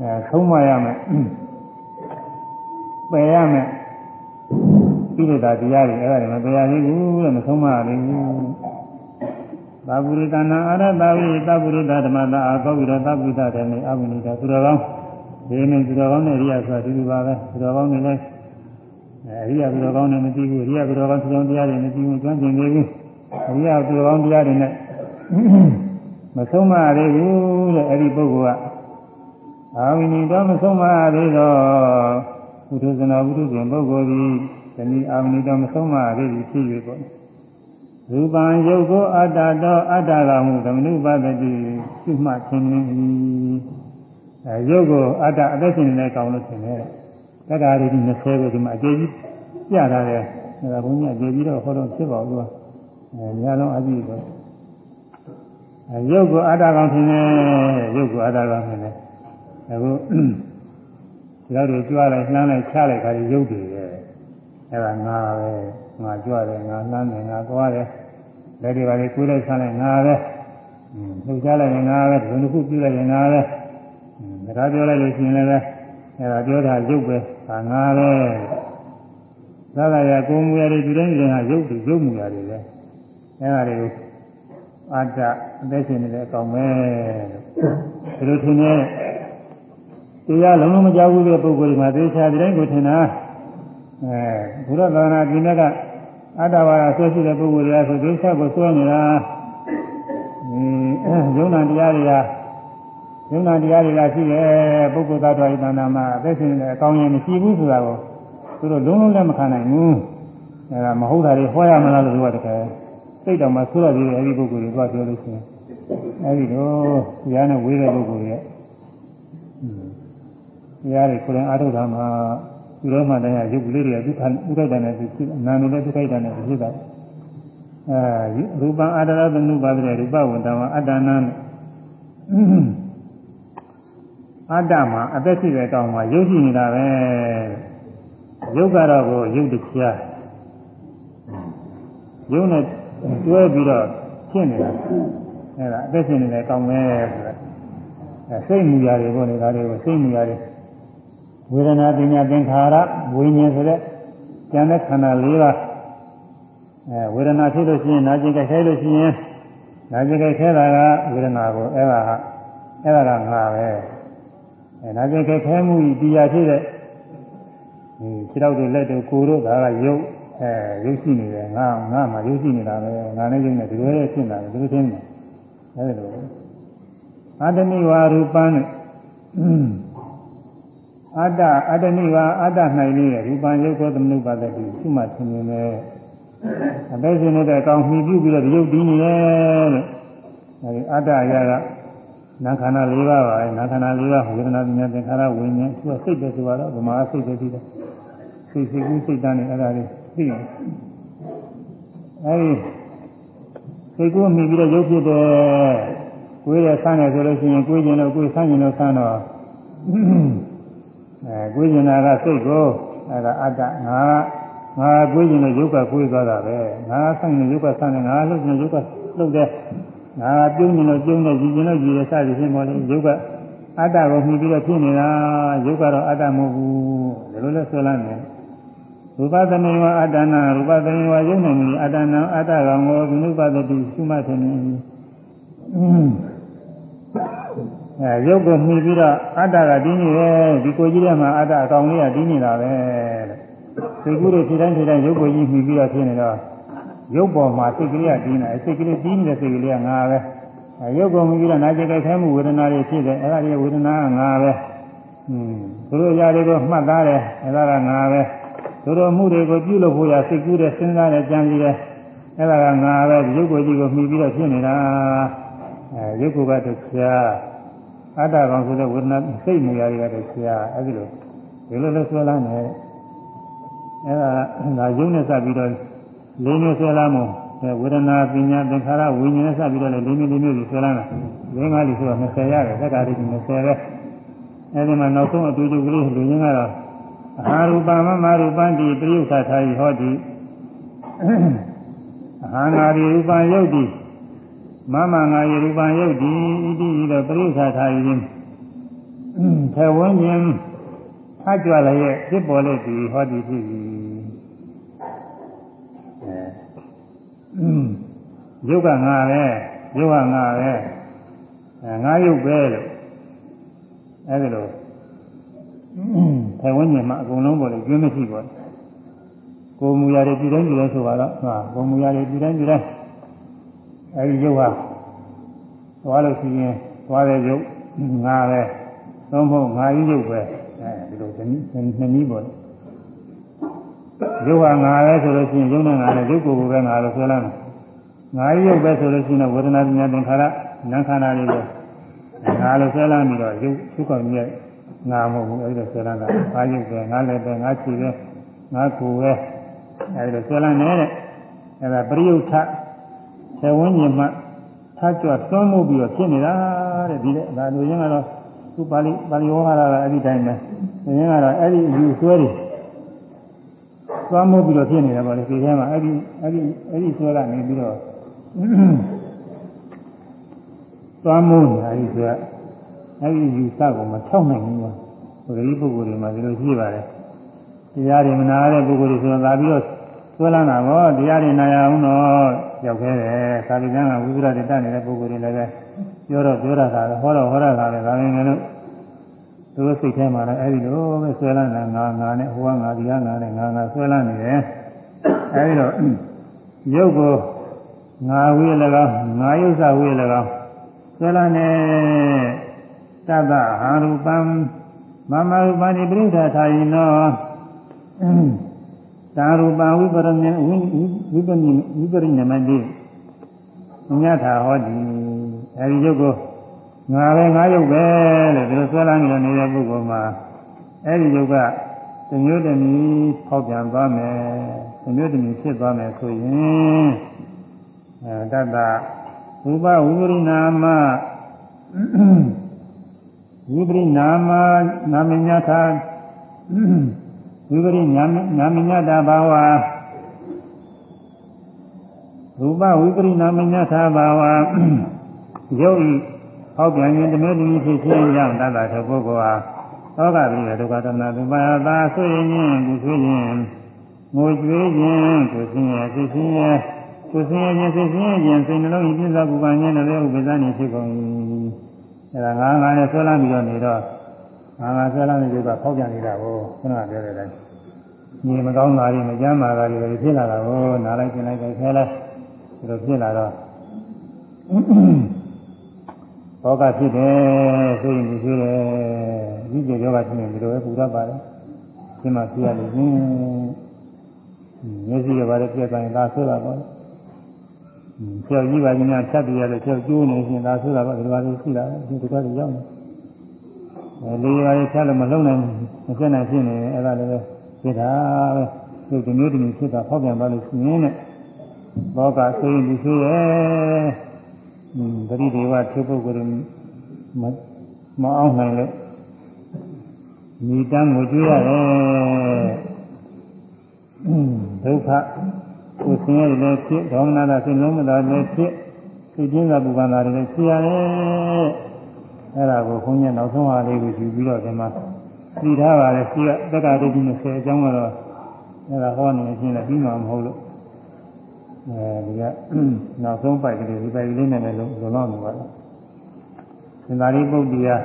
အဲဆုံးမရမယ်ပယ်ရမယ်ပြိဋ္ဌာတရားတွေအဲ့ဒါတွေမပယ်ရသေးဘူးတဲ့မဆုံးမရသေးဘူးသာပုရိသနာအရတဝိသပုရိသဓမ္မတာအကောဝိရသပုရိသဓမ္မေအဝိနိတာသူတော်ကောင်းဒီနေ့သူတော်ကောင်းနဲ့ရိယဆိုတာဒီလိုပါပဲသူတော်ကောင်းတွေလည်းအရိယသူတော်ကောင်းနဲ့မသိဘူးအရိယသူတော်ကောင်းသူတော်တရားတွေမသိဘူးကျွမ်းကျင်နေဘူးအရိယသူတော်ကောင်းတရားတွေနဲ့မဆုံးမရသေးဘူးတဲ့အဲ့ဒီပုဂ္ဂိုလ်က အာဝိနိတော်မဆုံးမသေးတော့ဘုဒ္ဓဇနာဘုဒ္ဓရှင်ပုဂ္ဂိုလ်သည်ဇနီးအာဝိနိတော်မဆုံးမသေးသည်ဖြစ်၍ပေါ့ရူပံယုတ်ကိုအတ္တတော်အတ္တကမှုသမနုပတတိရှိမှခြင်းနေ၏အဲယုတ်ကိုအတ္တအသက်ရှင်နေတဲ့ကောင်းလို့ထင်တယ်တက္ကရာရီ20ကိုဒီမှာအကျေကြီးပြထားတယ်အဲဒါဘုန်းကြီးအကျေကြီးတော့ဟောတော့ဖြစ်ပါဘူးအဲညာလုံးအကြည့်တော့အဲယုတ်ကိုအတ္တကောင်ထင်တယ်ယုတ်ကိုအတ္တကောင်ထင်တယ် အခုဒီလိုတွေကြွားလိုက်နှမ်းလိုက်ချလိုက်ခါကြီးရုပ်တွေရဲ့အဲ့ဒါငါပဲငါကြွားတယ်ငါနှမ်းတယ်ငါသွားတယ်လက်တွေပါလေကိုယ်လိုက်ချလိုက်ငါပဲလှုပ်ရှားလိုက်ရင်ငါပဲဒီလိုတစ်ခုပြုလိုက်ရင်ငါပဲဒါပြောလိုက်လို့ရှိရင်လည်းအဲ့ဒါပြောတာရုပ်ပဲဒါငါပဲသာသာရကိုမူရတွေဒီတိုင်းဒီတိုင်းကရုပ်တွေရုပ်မူရတွေလေအဲ့ဒါတွေကိုအတ္တအသက်ရှင်နေတဲ့အကောင်ပဲဒီလိုထင်နေ တရားလုံးလုံးမကြောက်ဘူးတဲ့ပုဂ္ဂိုလ်ဒီမှာသေချာဒီတိုင်းကိုထင်တာအဲဘုရားသာနာဒီနေ့ကအတ္တဝါဒဆွဲရှိတဲ့ပုဂ္ဂိုလ်တွေကဆိုသေချာကိုဆွဲနေတာအဲယုံနာတရားတွေကယုံနာတရားတွေကရှိတယ်ပုဂ္ဂိုလ်သတ္တဝါဤတဏ္ဍာမှာအသက်ရှင်နေတဲ့အကောင်းရင်မရှိဘူးဆိုတာကိုသူတို့လုံးလုံးလက်မခံနိုင်ဘူးအဲဒါမဟုတ်တာတွေဟောရမလားလို့ပြောတယ်စိတ်တော်မှာဆိုရသေးတယ်အဲဒီပုဂ္ဂိုလ်တွေကပြောလို့ရှိရင်အဲဒီတော့တရားနဲ့ဝေးတဲ့ပုဂ္ဂိုလ်ရဲ့ တရားတွေကိုယ်တိုင်အားထုတ်တာမှာဒီလိုမှတရားရုပ်ကလေးတွေကဒုက္ခဒုက္ခတန်တဲ့သူဖြစ်နာမ်နဲ့ဒုက္ခတန်တဲ့သူဖြစ်တာအဲရူပအာတရသနုပါဒတဲ့ရူပဝန္တဝအတ္တနာအတ္တမှာအသက်ရှိတဲ့ကောင်မှာရုပ်ရှိနေတာပဲရုပ်ကတော့ကိုရုပ်တရားရုပ်နဲ့တွဲပြီးတော့ဖြစ်နေတာအဲဒါအသက်ရှင်နေတဲ့ကောင်းပဲဆိုတာအဲစိတ်မူရာတွေပေါ့လေဒါတွေကိုစိတ်မူရာတွေ ဝေဒနာပညာသင်္ခါရဝိညာဉ်ဆိုတဲ့ဉာဏ်နဲ့ခန္ဓာ၄ပါးအဲဝေဒနာဖြစ်လို့ရှိရင်နာကျင်ကြိုက်ခဲလို့ရှိရင်နာကျင်ကြိုက်ခဲတာကဝေဒနာကိုအဲဒါကအဲဒါကငါပဲအဲနာကျင်ကြိုက်ခဲမှုတရားဖြစ်တဲ့ဒီခြေထောက်တွေလက်တွေကိုယ်တို့ဒါကယုတ်အဲရုပ်ရှိနေတယ်ငါငါမှရုပ်ရှိနေတာပဲငါနဲ့ရုပ်နဲ့ဒီလိုလေးဖြစ်နေတာဒီလိုသိနေတယ်အဲဒီလိုအာတမိဝါရူပံနဲ့ အတ္တအတ္တနိဝါအတ္တ၌လေးရူပံရုပ်သောသမနုပါဒတိရှိမှသင်နေတယ်အသက်ရှင်နေတဲ့အကောင်မှီပြုပြီးတော့ရုပ်တည်နေတယ်လို့အဲဒီအတ္တအရာကနာခန္ဓာ၄ပါးပါပဲနာခန္ဓာ၄ပါးဝေဒနာပညာသင်္ခါရဝိညာဉ်သူကစိတ်ပဲဆိုတော့ဗမာစိတ်ပဲပြီးတယ်စိတ်စိတ်ကူးစိတ်တန်းနေအဲ့ဒါလေးသိတယ်အဲဒီစိတ်ကူးမှီပြီးတော့ရုပ်ဖြစ်တယ်ကိုယ်ရဆန်းတယ်ဆိုလို့ရှိရင်ကိုယ်ကျင်လို့ကိုယ်ဆန်းကျင်လို့ဆန်းတော့ အဲကိုယ်ကျင်တာကစိတ်ကိုအဲဒါအတ္တငါငါကိုယ်ကျင်လို့ယုတ်ကကိုယ်သွားတာပဲငါဆန်းကျင်ယုတ်ကဆန်းတယ်ငါလှုပ်ကျင်ယုတ်ကလှုပ်တယ်ငါပြုံးကျင်လို့ပြုံးတယ်ကြည်ကျင်လို့ကြည်တယ်စသည်ဖြင့်ပေါ်လေယုတ်ကအတ္တကိုမှီပြီးတော့ဖြစ်နေတာယုတ်ကတော့အတ္တမဟုတ်ဘူးဒီလိုလဲဆွဲလန်းတယ်ရူပသမေဝအတ္တနာရူပသမေဝယုံနေမည်အတ္တနာအတ္တကောင်ကိုဘုနုပတတိရှုမှတ်တယ် အဲရုပ်ကိုမှီပြီးတော့အတ္တကတည်နေတယ်ဒီကိုကြီးထဲမှာအတ္တအကောင်လေးကတည်နေတာပဲတဲ့စိတ်ကူးတွေခြေတိုင်းခြေတိုင်းရုပ်ကိုကြီးမှီပြီးတော့ဖြစ်နေတော့ရုပ်ပေါ်မှာစိတ်ကလေးကတည်နေတယ်စိတ်ကလေးတည်နေတဲ့စိတ်ကလေးကငါပဲအဲရုပ်ကိုမှီပြီးတော့နာကျင်ကြိုက်ခဲမှုဝေဒနာတွေဖြစ်တယ်အဲဒါတွေဝေဒနာကငါပဲอืมသူတို့ຢာတွေကိုမှတ်သားတယ်အဲဒါကငါပဲသူတို့မှုတွေကိုပြုလုပ်ဖို့ရစိတ်ကူးတဲ့စဉ်းစားတဲ့ကြံစည်တဲ့အဲ့ဒါကငါပဲရုပ်ကိုကြီးကိုမှီပြီးတော့ဖြစ်နေတာအဲရုပ်ကိုကတရား အတ္တကောင်ဆိုတဲ့ဝေဒနာစိတ်နေရာတွေကတရားအဲ့ဒီလိုဒီလိုလဲဆွဲလာနေအဲ့ဒါငါရုပ်နဲ့စပ်ပြီးတော့လေးမျိုးဆွဲလာမို့ဝေဒနာပညာသင်္ခါရဝိညာဉ်နဲ့စပ်ပြီးတော့လေးမျိုးလေးမျိုးကြီးဆွဲလာတာ၄၅လီဆိုတော့20ရတယ်သက္ကာရိ20ပဲအဲ့ဒီမှာနောက်ဆုံးအတူတူကလေးလူရင်းကတော့အာရူပမမရူပံတိပြယုသထာယဟောတိအာငါရီရူပံယုတ်တိ မမငါရီရူပံယုတ်တိဣတိဤသောပြယုသထာယင်းထေဝန်းခြင်းအကြွလည်းရဲ့ဖြစ်ပေါ်လေသည်ဟောတိဖြစ်၏အဲယုတ်ကငါပဲယုတ်ကငါပဲအဲငါယုတ်ပဲလို့အဲဒီလိုထိုင်ဝန်းကျင်မှာအကုန်လုံးပေါ်လေကျွမ်းမရှိပေါ်ကိုမူရတဲ့ပြည်တိုင်းပြည်တိုင်းဆိုတော့ဟာကိုမူရတဲ့ပြည်တိုင်းပြည်တိုင်း အဲဒီရုပ်ဟာသွားလို့ရှိရင်သွားတဲ့ရုပ်ငါပဲသုံးဖို့ငါကြီးရုပ်ပဲအဲဒီလိုနှစ်နည်းပေါ်ရုပ်ဟာငါပဲဆိုလို့ရှိရင်ရုပ်နဲ့ငါနဲ့ရုပ်ကိုယ်ကိုပဲငါလို့ဆိုလိုက်မယ်ငါကြီးရုပ်ပဲဆိုလို့ရှိရင်ဝေဒနာပညာသင်္ခါရနာခန္ဓာတွေကိုငါလို့ဆွဲလာပြီးတော့ရုပ်ဒုက္ခမြဲငါမဟုတ်ဘူးအဲဒီတော့ဆွဲလန်းတာငါရုပ်ပဲငါလည်းပဲငါခြေပဲငါကိုယ်ပဲအဲဒီတော့ဆွဲလန်းနေတဲ့အဲဒါပရိယုထ ဆေဝန်းကျင်မှထားကြွသွန်းမှုပြီးတော့ဖြစ်နေတာတဲ့ဒီလေဒါလူရင်းကတော့သူပါဠိပါဠိဝါဒကအဲ့ဒီတိုင်းပဲလူရင်းကတော့အဲ့ဒီယူဆွဲတယ်သွားမှုပြီးတော့ဖြစ်နေတယ်ပေါ့လေဒီထဲမှာအဲ့ဒီအဲ့ဒီအဲ့ဒီဆွဲကနေပြီးတော့သွားမှုနေတာအဲ့ဒီဆွဲအဲ့ဒီယူဆကိုမထောက်နိုင်ဘူးကွာဘုရားကြီးပုဂ္ဂိုလ်တွေမှာဒီလိုရှိပါတယ်တရားတွေမနာတဲ့ပုဂ္ဂိုလ်တွေဆိုတော့သာပြီးတော့ဆွဲလန်းတာပေါ့တရားတွေနာရအောင်တော့ ရောက်ခဲ့တယ်သာသီကျမ်းကဝိသုဒ္ဓတွေတတ်နေတဲ့ပုဂ္ဂိုလ်တွေလည်းပဲပြောတော့ပြောရတာဟောတော့ဟောရတာလည်းဒါပေမဲ့လို့သူတို့စိတ်ထဲမှာလည်းအဲဒီလိုပဲဆွဲလန်းတာငါငါနဲ့ဟိုကငါဒီကငါနဲ့ငါငါဆွဲလန်းနေတယ်အဲဒီတော့ရုပ်ကိုငါဝိ၎င်းငါယုဇဝိ၎င်းဆွဲလန်းနေသတ္တဟာရူပံမမရူပနိပရိသထာယိနော သာရူပဝိပရမဝိဝိပနိဝိပရိနမတိညထာဟောတိအဲဒီရုပ်ကိုငါပဲငါရုပ်ပဲလို့ဒီလိုဆွဲလန်းနေနေတဲ့ပုဂ္ဂိုလ်မှာအဲဒီရုပ်ကတမျိုးတည်းဖောက်ပြန်သွားမယ်တမျိုးတည်းဖြစ်သွားမယ်ဆိုရင်အဲတတ္တရူပဝိပရိနာမဝိပရိနာမနာမညထာ ဝိပရိနာမနာမညတာဘာဝရူပဝိပရိနာမညထာဘာဝရုပ်ဤဟောက်ပြန်ရင်တမျိုးတည်းဖြစ်ခြင်းကြောင့်တတ္တသောပုဂ္ဂိုလ်ဟာသောကပိယဒုက္ခတနာဒုပါသာဆွေခြင်းကုဆွေခြင်းငိုကြွေးခြင်းကိုဆင်းရဲသိခြင်းရဲ့ကိုဆင်းရဲခြင်းသိခြင်းခြင်းစိတ်နှလုံးဤပြစ္ဆာပူပန်ခြင်းလည်းဥပ္ပဇာနေဖြစ်ကုန်၏အဲဒါငါးငါးနဲ့ဆွဲလမ်းပြီးတော့နေတော့ ငါးငါးဆွဲလမ်းနေကြတော့ဖောက်ပြန်နေတာကိုခုနကပြောတဲ့အတိုင်းညီမကောင်းတာတွေမကြမ်းပါတာတွေဖြစ်လာတာကိုနားလိုက်ကျင်လိုက်ခဲလိုက်ဒီလိုဖြစ်လာတော့ဘောကဖြစ်တယ်ဆိုရင်ဒီဖြစ်တယ်ဒီကျေယောဂဖြစ်ရင်ဒီလိုပဲပူရပါတယ်ရှင်းမှဖြစ်ရလို့ရှင်မျက်စိရပါတယ်ပြက်တိုင်းဒါဆိုတာပေါ့ဖြောက်ကြီးပါခြင်းများဖြတ်ပြရလို့ဖြောက်ကျိုးနေရှင်ဒါဆိုတာပေါ့ဒီလိုပါလို့ရှိလာတယ်ဒီကတော့ရောက်နေ အဲလေးပါးဖြတ်လို့မလုံးနိုင်မဖြစ်နိုင်ဖြစ်နေအဲ့ဒါလည်းဖြစ်တာပဲဒီမျိုးတမျိုးဖြစ်တာဖောက်ပြန်ပါလို့ရှိရင်တဲ့ဘောကဆိုရင်ဒီဆိုရဲ့ပရိဒေဝထေပုဂ္ဂိုလ်မအောင်နိုင်လို့ညီတန်းကိုကြွရတယ်ဒုက္ခကိုဆင်းရဲလည်းဖြစ်ဒေါမနတာစိတ်လုံးမသာလည်းဖြစ်စိတ်ကျဉ်းသာပူပန်တာလည်းဖြစ်ရတယ် အဲ့ဒါကိုခွန်ကြီးနောက်ဆုံးဟာလေးကိုယူပြီးတော့ဒီမှာသိထားပါလေရှိကတက္ကရာတိ20အကြောင်းကတော့အဲ့ဒါဟောနေခြင်းလည်းပြီးမှာမဟုတ်လို့အဲဒီကနောက်ဆုံးပိုက်ကလေးဒီပိုက်ကလေးနဲ့လည်းလုံလောက်နေပါလားသင်္သာရိပုတ္တရာ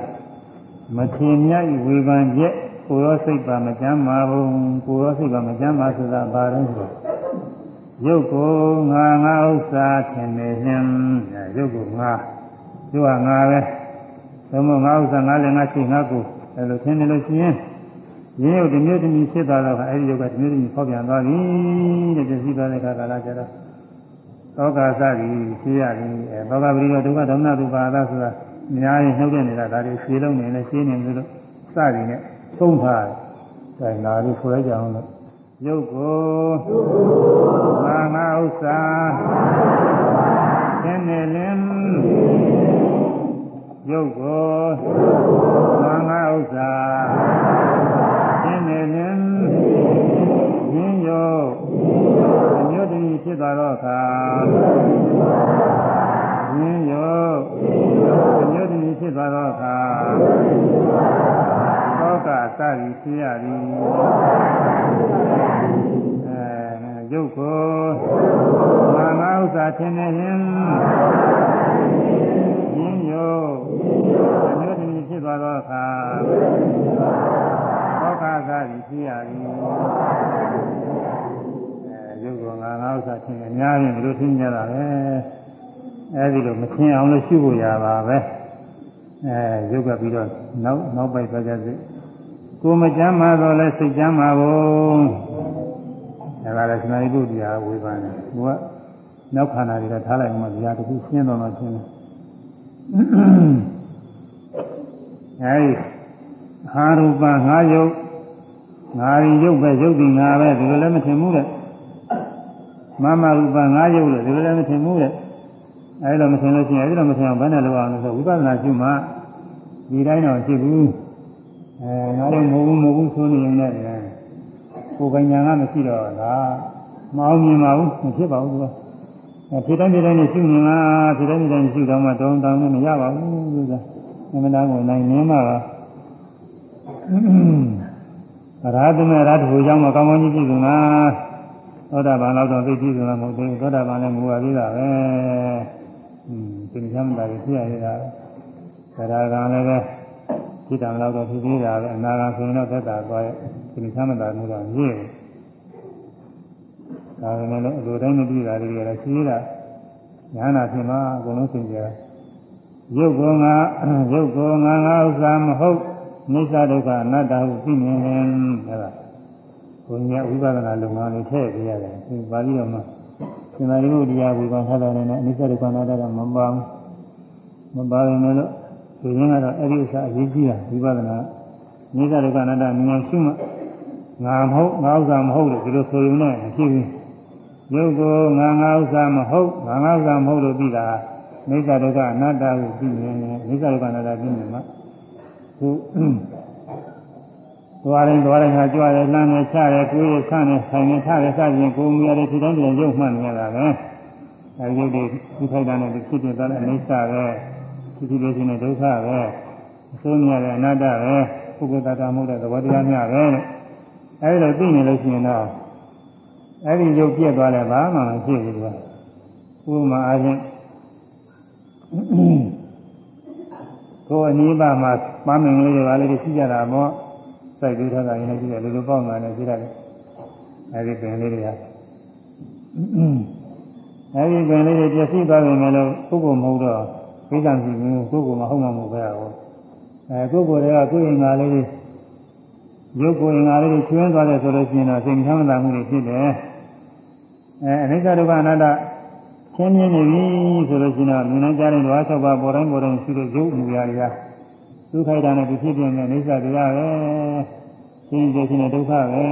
မထေမြတ်ဤဝေဖန်ချက်ကိုရောစိတ်ပါမကြမ်းပါဘူးကိုရောစိတ်ပါမကြမ်းပါဆိုတာဘာလဲဆိုတော့ရုပ်ကိုငါငါဥစ္စာထင်နေနှင်းရုပ်ကိုငါရုပ်ကငါပဲ သမုငါဥစ္စာငါလည်းငါရှိငါကိုအဲလိုထင်နေလို့ရှိရင်ရင်းရုပ်တစ်မျိုးတစ်မျိုးဖြစ်သွားတော့အဲဒီရုပ်ကတစ်မျိုးတစ်မျိုးဖောက်ပြန်သွားပြီတဲ့ပြည့်စည်သွားတဲ့အခါကလာကြတော့သောကာသတိရှိရတယ်အဲသောကပရိယောဒုက္ခဒေါမနဒုပါဒဆိုတာအများကြီးနှုတ်တဲ့နေတာဒါတွေရှင်းလုံးနေလဲရှင်းနေလို့စသည်နဲ့သုံးထားတယ်။ဒါနာလေးဆိုလိုက်ကြအောင်လို့ရုပ်ကိုမာငါဥစ္စာသင်နေလင် ရုပ်ကိုမာငါဥစ္စာသင်နေလင်ရင်းရုပ်အမျိုးတည်းဖြစ်သွားတော့အခါရင်းရုပ်အမျိုးတည်းဖြစ်သွားတော့အခါသောကစသည်ဖြစ်ရသည်အဲရုပ်ကိုမာငါဥစ္စာသင်နေလင်ရင်းရုပ် အမျိုးတည်းဖြစ်သွားတော့အခါသောကစသည်ဖြစ်ရသည်ရုပ်ကငါငါဥစ္စာချင်းအများကြီးဘယ်လိုသိကြတာလဲအဲဒီလိုမချင်းအောင်လို့ရှုဖို့ရပါပဲအဲရုပ်ကပြီးတော့နောက်နောက်ပိုက်သွားကြစိကိုမကြမ်းပါတော့လဲစိတ်ကြမ်းပါဘူးဒါကလည်းစနေပုဒ်တရားဝေဖန်တယ်သူကနောက်ခန္ဓာတွေကထားလိုက်မှဒီဟာတစ်ခုရှင်းတော့မှရှင်းတယ် အဲဒီဟာရူပငါယုတ်ငါရင်ရုပ်ပဲရုပ်ဒီငါပဲဒီလိုလည်းမထင်ဘူးတဲ့မမရူပငါရုပ်လို့ဒီလိုလည်းမထင်ဘူးတဲ့အဲဒီလိုမထင်လို့ရှိရင်အဲဒီလိုမထင်အောင်ဘယ်နဲ့လုပ်အောင်လဲဆိုဝိပဿနာရှုမှဒီတိုင်းတော့ရှိဘူးအဲငါတို့မဟုတ်ဘူးမဟုတ်ဘူးဆိုနေရင်လည်းကိုယ်ပိုင်ညာကမရှိတော့လားမအောင်မြင်ပါဘူးမဖြစ်ပါဘူးသူကအဲ ဖြစ်တိုင်းဖြစ်တိုင်းနဲ့ရှုနေလားဖြစ်တိုင်းဖြစ်တိုင်းရှုတော့မှတောင်းတောင်းနဲ့မရပါဘူးသူကအမှန်တရားကိုနိုင်နေမှာပါရာသမေရာထူကြောင့်မကောင်းကောင်းကြီးကြည့်ကုန်လားသောတာပန်တော့တော့သိကြည့်ကုန်လားမဟုတ်သေးဘူးသောတာပန်လည်းငူပါသေးတာပဲอืมသင်္ချမ်းတာကြီးဖြစ်ရသေးတာသရဂံလည်းပဲစိတ်တံလောက်တော့ဖြစ်သေးတာပဲအနာဂတ်ဆိုရင်တော့သက်သာသွားရဲ့ဒီသမတာမှုတော့မြည့် ဒါပေမဲ့လို့အလိုတိုင်းမပြီးတာလေးတွေကရှိတာညာနာဖြစ်မှာအကုန်လုံးသင်ကြရုပ်ကောငါရုပ်ကောငါငါဥစ္စာမဟုတ်နိစ္စဒုက္ခအနတ္တဟုသိမြင်တယ်အဲဒါဘုညာဝိပဿနာလုံငန်းလေးထည့်ပြရတယ်ဒီပါဠိတော်မှာသင်္သာရိပုတ္တရာဝိပဿနာထားတယ်နဲ့အနိစ္စဒုက္ခအနတ္တကမပါဘူးမပါရင်လည်းဒီရင်းကတော့အဲ့ဒီဥစ္စာအရေးကြီးတာဝိပဿနာနိစ္စဒုက္ခအနတ္တမြင်ရှိမှငါမဟုတ်ငါဥစ္စာမဟုတ်လို့ဒီလိုဆိုရင်လည်းမရှိဘူး ရုပ်ကိုငါငါဥစ္စာမဟုတ်ငါငါဥစ္စာမဟုတ်လို့ပြီးတာနိစ္စဒုက္ခအနတ္တကိုပြီးမြင်တယ်နိစ္စဒုက္ခအနတ္တပြီးမြင်မှာခုသွားရင်သွားရင်ဟာကြွရဲလမ်းနဲ့ချရဲကိုယ်ရဆန်းနဲ့ဆိုင်နဲ့ထားရဲစသဖြင့်ကိုယ်မူရတဲ့ဒီတိုင်းတိုင်းရုပ်မှတ်နေရတာပဲအဲဒီရုပ်တွေဒီထိုက်တာနဲ့ဒီဖြစ်ဖြစ်သွားတဲ့အနိစ္စပဲဒီဒီလေးချင်းနဲ့ဒုက္ခပဲအစိုးမြတဲ့အနတ္တပဲပုဂ္ဂိုလ်တ attva မဟုတ်တဲ့သဘောတရားများပဲအဲဒီလိုသိနေလို့ရှိရင်တော့ အဲဒီရုပ်ပြည့်သွားတယ်ဘာမှမဖြစ်ဘူးကွာဥပမာအားဖြင့်ကိုယ်အနည်းပါမှာပန်းမင်လေးတွေပါလေးတွေရှိကြတာပေါ့စိုက်ပြီးထားတာရင်လည်းရှိတယ်လူလူပေါက်မှလည်းရှိတယ်အဲဒီပင်လေးတွေကအဲဒီပင်လေးတွေပြည့်စည်သွားပြီမဲ့လို့ပုဂ္ဂိုလ်မဟုတ်တော့ကိစ္စမရှိဘူးကိုယ်ကိုမဟုတ်မှမဟုတ်ပဲဟောအဲကိုယ်ကိုယ်တွေကကိုယ်ရင်္ဂါလေးတွေရုပ်ကိုယ်ရင်္ဂါလေးတွေချွင်းသွားတယ်ဆိုလို့ရှိရင်တော့စိတ်ချမ်းသာမှုတွေဖြစ်တယ် အဲအနိစ္စဒုက္ခအနတ္တချင်းမြင်နေပြီဆိုလို့ရှိရင်တော့မြင်နိုင်ကြတဲ့ဓဝါ၆ပါးပေါ်တိုင်းပေါ်တိုင်းရှိတဲ့ရုပ်မူရာတွေကဒုက္ခိုက်တာနဲ့ဒီဖြစ်ပြနေအိစ္ဆတရားပဲရှင်းကျေချင်းတဲ့ဒုက္ခပဲ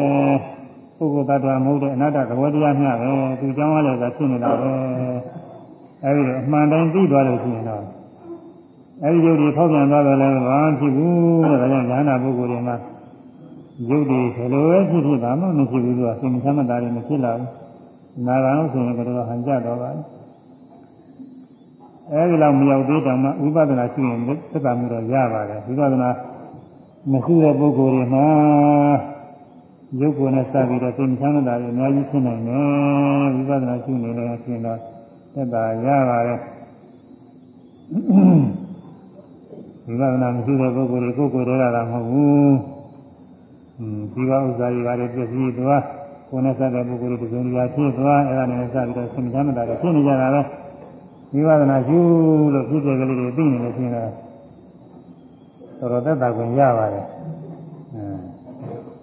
ပုဂ္ဂိုလ်တ attva မဟုတ်တဲ့အနတ္တသဘောတရားမျှပဲသူကြောင်းရတဲ့ကဖြစ်နေတာပဲအဲဒီတော့အမှန်တိုင်းသိသွားလို့ရှိရင်တော့အဲဒီရုပ်တွေဖောက်ပြန်သွားတော့လည်းဘာမှဖြစ်ဘူးတဲ့ဒါကြောင့်ဉာဏပုဂ္ဂိုလ်တွေမှာရုပ်တွေဘယ်လိုပဲဖြစ်ဖြစ်ဘာမှမဖြစ်ဘူးသူကစိတ်မချမ်းသာတယ်မဖြစ်လာဘူး နာဂံလို့ဆိုရင်ကတော့ဟန်ကြတော့ပါအဲဒီလောက်မရောက်သေးတောင်မှဝိပဿနာရှိရင်သက်သာမှုတော့ရပါတယ်ဝိပဿနာမရှိတဲ့ပုဂ္ဂိုလ်တွေမှာရုပ်ကိုယ်နဲ့စပြီးတော့သိချမ်းသာတယ်အများကြီးဖြစ်နိုင်တယ်ဝိပဿနာရှိနေလို့ရှိရင်တော့သက်သာရပါတယ်ဝိပဿနာမရှိတဲ့ပုဂ္ဂိုလ်တွေကိုယ်ကိုယ်တည်းကမဟုတ်ဘူးอืมဒီပါဥစ္စာတွေပါတယ်ပြည့်စည်သွား ကိုယ်နဲ့စတဲ့ပုဂ္ဂိုလ်တွေတုံတရားဖြစ်သွားအဲ့ဒါနဲ့စပြီးတော့သင်္ချမ်းသာတယ်ဖြစ်နေကြတာပဲဝိပဿနာရှုလို့ဖြစ်တဲ့ကလေးတွေသိနေလို့ရှိရင်တော့တော်တော်သက်သာခွင့်ရပါတယ်အဲ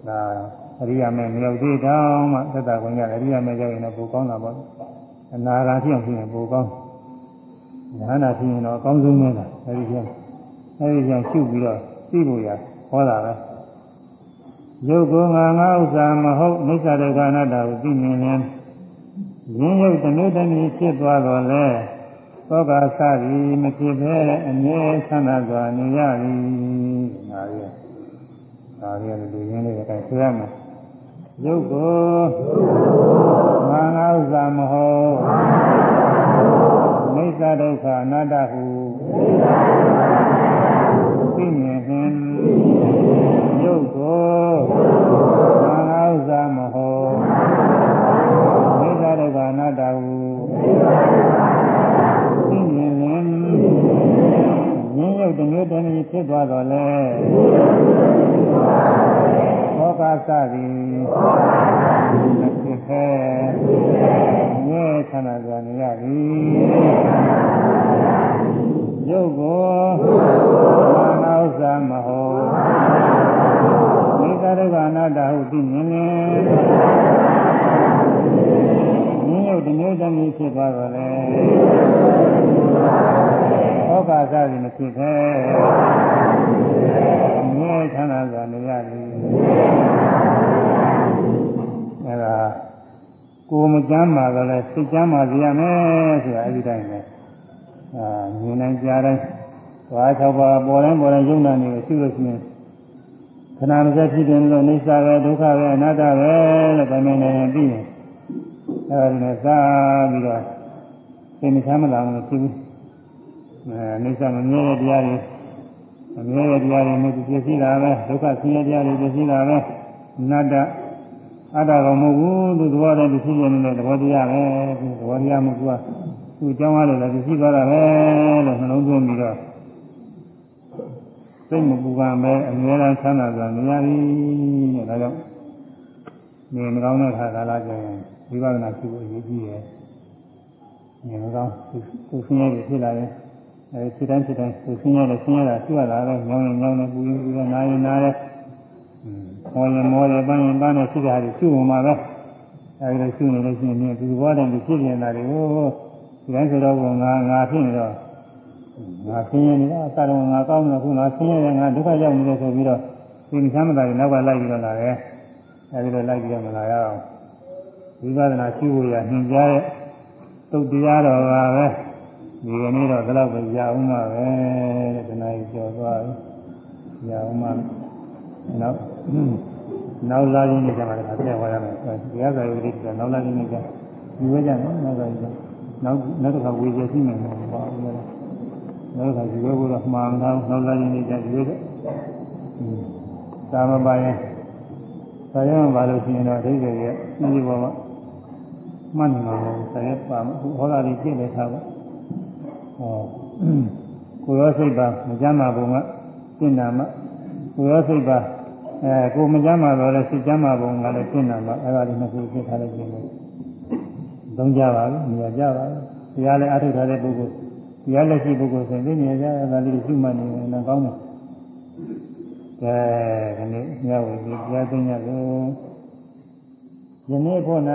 ဒါအရိယာမေမြောက်သေးတောင်မှသက်သာခွင့်ရတယ်အရိယာမေရောက်ရင်တော့ပိုကောင်းတာပေါ့အနာဂါဖြစ်အောင်ဖြစ်ရင်ပိုကောင်းညာနာဖြစ်ရင်တော့အကောင်းဆုံးပဲလားအဲဒီကြောင့်အဲဒီကြောင့်ရှုပြီးတော့သိဖို့ရဟောတာပဲ ရုပ်ကိုငါငါဥစ္စာမဟုတ်မိစ္ဆာဒုက္ခအနတ္တကိုသိမြင်ရင်ရင်းရုပ်တစ်မျိုးတစ်မျိုးဖြစ်သွားတော့လေသောကစသည်မဖြစ်ဘဲအမြဲဆန္ဒစွာနေရသည်ငါရဲ့ဒါရီလူရင်းလေးတိုင်းဆွေးရမယ်ရုပ်ကိုငါငါဥစ္စာမဟုတ်မိစ္ဆာဒုက္ခအနတ္တဟုသိမြင်ခြင်း င်းရုပ်တစ်မျိုးတစ်မျိုးဖြစ်သွားတော့လေဘောကသသည်မဖြစ်ခဲငဲခန္ဓာစွာနေရသည်ရုပ်ကိုမာနဥစ္စာမဟုတ်မိစ္ဆာဒုက္ခအနတ္တဟုသိမြင်လင်ရင်းရုပ်တစ်မျိုးတစ်မျိုးဖြစ်သွားတော့လေ ဩကာသသည်မဖြစ်ခဲငဲချမ်းသာစွာနေရသည်အဲဒါကိုယ်မကြမ်းပါတော့လဲစိတ်ကြမ်းပါစေရမယ်ဆိုတာအဲဒီတိုင်းပဲအာမြင်နိုင်ကြတိုင်းသွား၆ပါးပေါ်တိုင်းပေါ်တိုင်းယုံနာနေကိုရှိလို့ရှိရင်ခဏမစက်ဖြစ်တယ်လို့အိစ္ဆာပဲဒုက္ခပဲအနတ္တပဲလို့တိုင်နေနေပြီးရင်အဲဒီနဲ့စားပြီးတော့စိတ်မချမ်းသာဘူးဖြစ်ဘူး အဲအိစ္ဆာမမြဲတဲ့တရားတွေမမြဲတဲ့တရားတွေမျိုးပြည့်စည်တာပဲဒုက္ခဆင်းရဲတရားတွေပြည့်စည်တာပဲအနတ္တအတ္တကမဟုတ်ဘူးသူသဘောတည်းပြည့်စည်နေတဲ့သဘောတရားပဲသူသဘောတရားမှုကသူအကြောင်းအားလည်းပြည့်စည်သွားတာပဲလို့နှလုံးသွင်းပြီးတော့စိတ်မပူပန်ပဲအမြဲတမ်းချမ်းသာစွာနေရသည်တဲ့ဒါကြောင့်နေမကောင်းတဲ့ခါကာလကျရင်ဝိပဿနာရှိဖို့အရေးကြီးတယ်နေမကောင်းသူဆင်းရဲဖြစ်လာရင် အဲဖြစ်တိုင်းဖြစ်တိုင်းသူဆင်းရဲတယ်ဆင်းရဲတာရှိရတာပဲညောင်းရင်ညောင်းတယ်ပူရင်ပူတယ်နားရင်နားတယ်မောရင်မောတယ်ပန်းရင်ပန်းတယ်ရှိတာတွေရှိဝင်မှာပဲအဲဒီလိုရှိနေလို့ရှိရင်ဒီဘောတဲ့ဒီဖြစ်နေတာတွေဟိုဒီတိုင်းဆိုတော့ငါငါဖြစ်နေတော့ငါဆင်းရဲနေတာအစတော့ငါကောင်းတယ်ခုငါဆင်းရဲတယ်ငါဒုက္ခရောက်နေတယ်ဆိုပြီးတော့ဒီချမ်းသာတွေနောက်ကလိုက်ပြီးတော့လာတယ်အဲဒီလိုလိုက်ပြီးတော့မလာရအောင်ဝိပဿနာရှိဖို့ရနှင်ကြားတဲ့သုတ်တရားတော်ပါပဲ ဒီကနေ့တော့ဒီလောက်ပဲရအောင်ပါပဲတဲ့ဒီနေ့ကျော်သွားပြီရအောင်ပါနောက်နောက်လာခြင်းနဲ့ကျမှလည်းဆက်ဟောရမယ်တရားစာရေးတွေကနောက်လာခြင်းနဲ့ကျဒီဝဲကြနော်နောက်လာခြင်းနောက်နောက်တစ်ခါဝေကျေရှိမယ်မဟုတ်ပါဘူးလေနောက်တစ်ခါဒီဝဲကိုတော့မှားမအောင်နောက်လာခြင်းနဲ့ကျဒီဝဲတဲ့သာမပါရင်ဆရာမပါလို့ရှိရင်တော့အဓိပ္ပာယ်ရဲ့ဒီဘောမှာမှတ်နေမှာဆရာပါဟောတာလေးပြည့်နေထားပါဟော ကိုရောစိတ်ပါမကြမ်းပါဘုံကပြင့်နာမှကိုရောစိတ်ပါအဲကိုမကြမ်းပါတော့လဲစိတ်ကြမ်းပါဘုံကလည်းပြင့်နာမှအဲဒါလေးနှစ်ခုပြထားလိုက်ခြင်းလို့သုံးကြပါဘူးမြင်ကြပါဘူးတရားလည်းအထုတ်ထားတဲ့ပုဂ္ဂိုလ်တရားလက်ရှိပုဂ္ဂိုလ်ဆိုရင်မြင်ကြရတာလေးရှိမှနေတယ်ကောင်းတယ်ကဲဒီနေ့ညဝေဒီတရားသိညာလို့ယနေ့ဖို့၌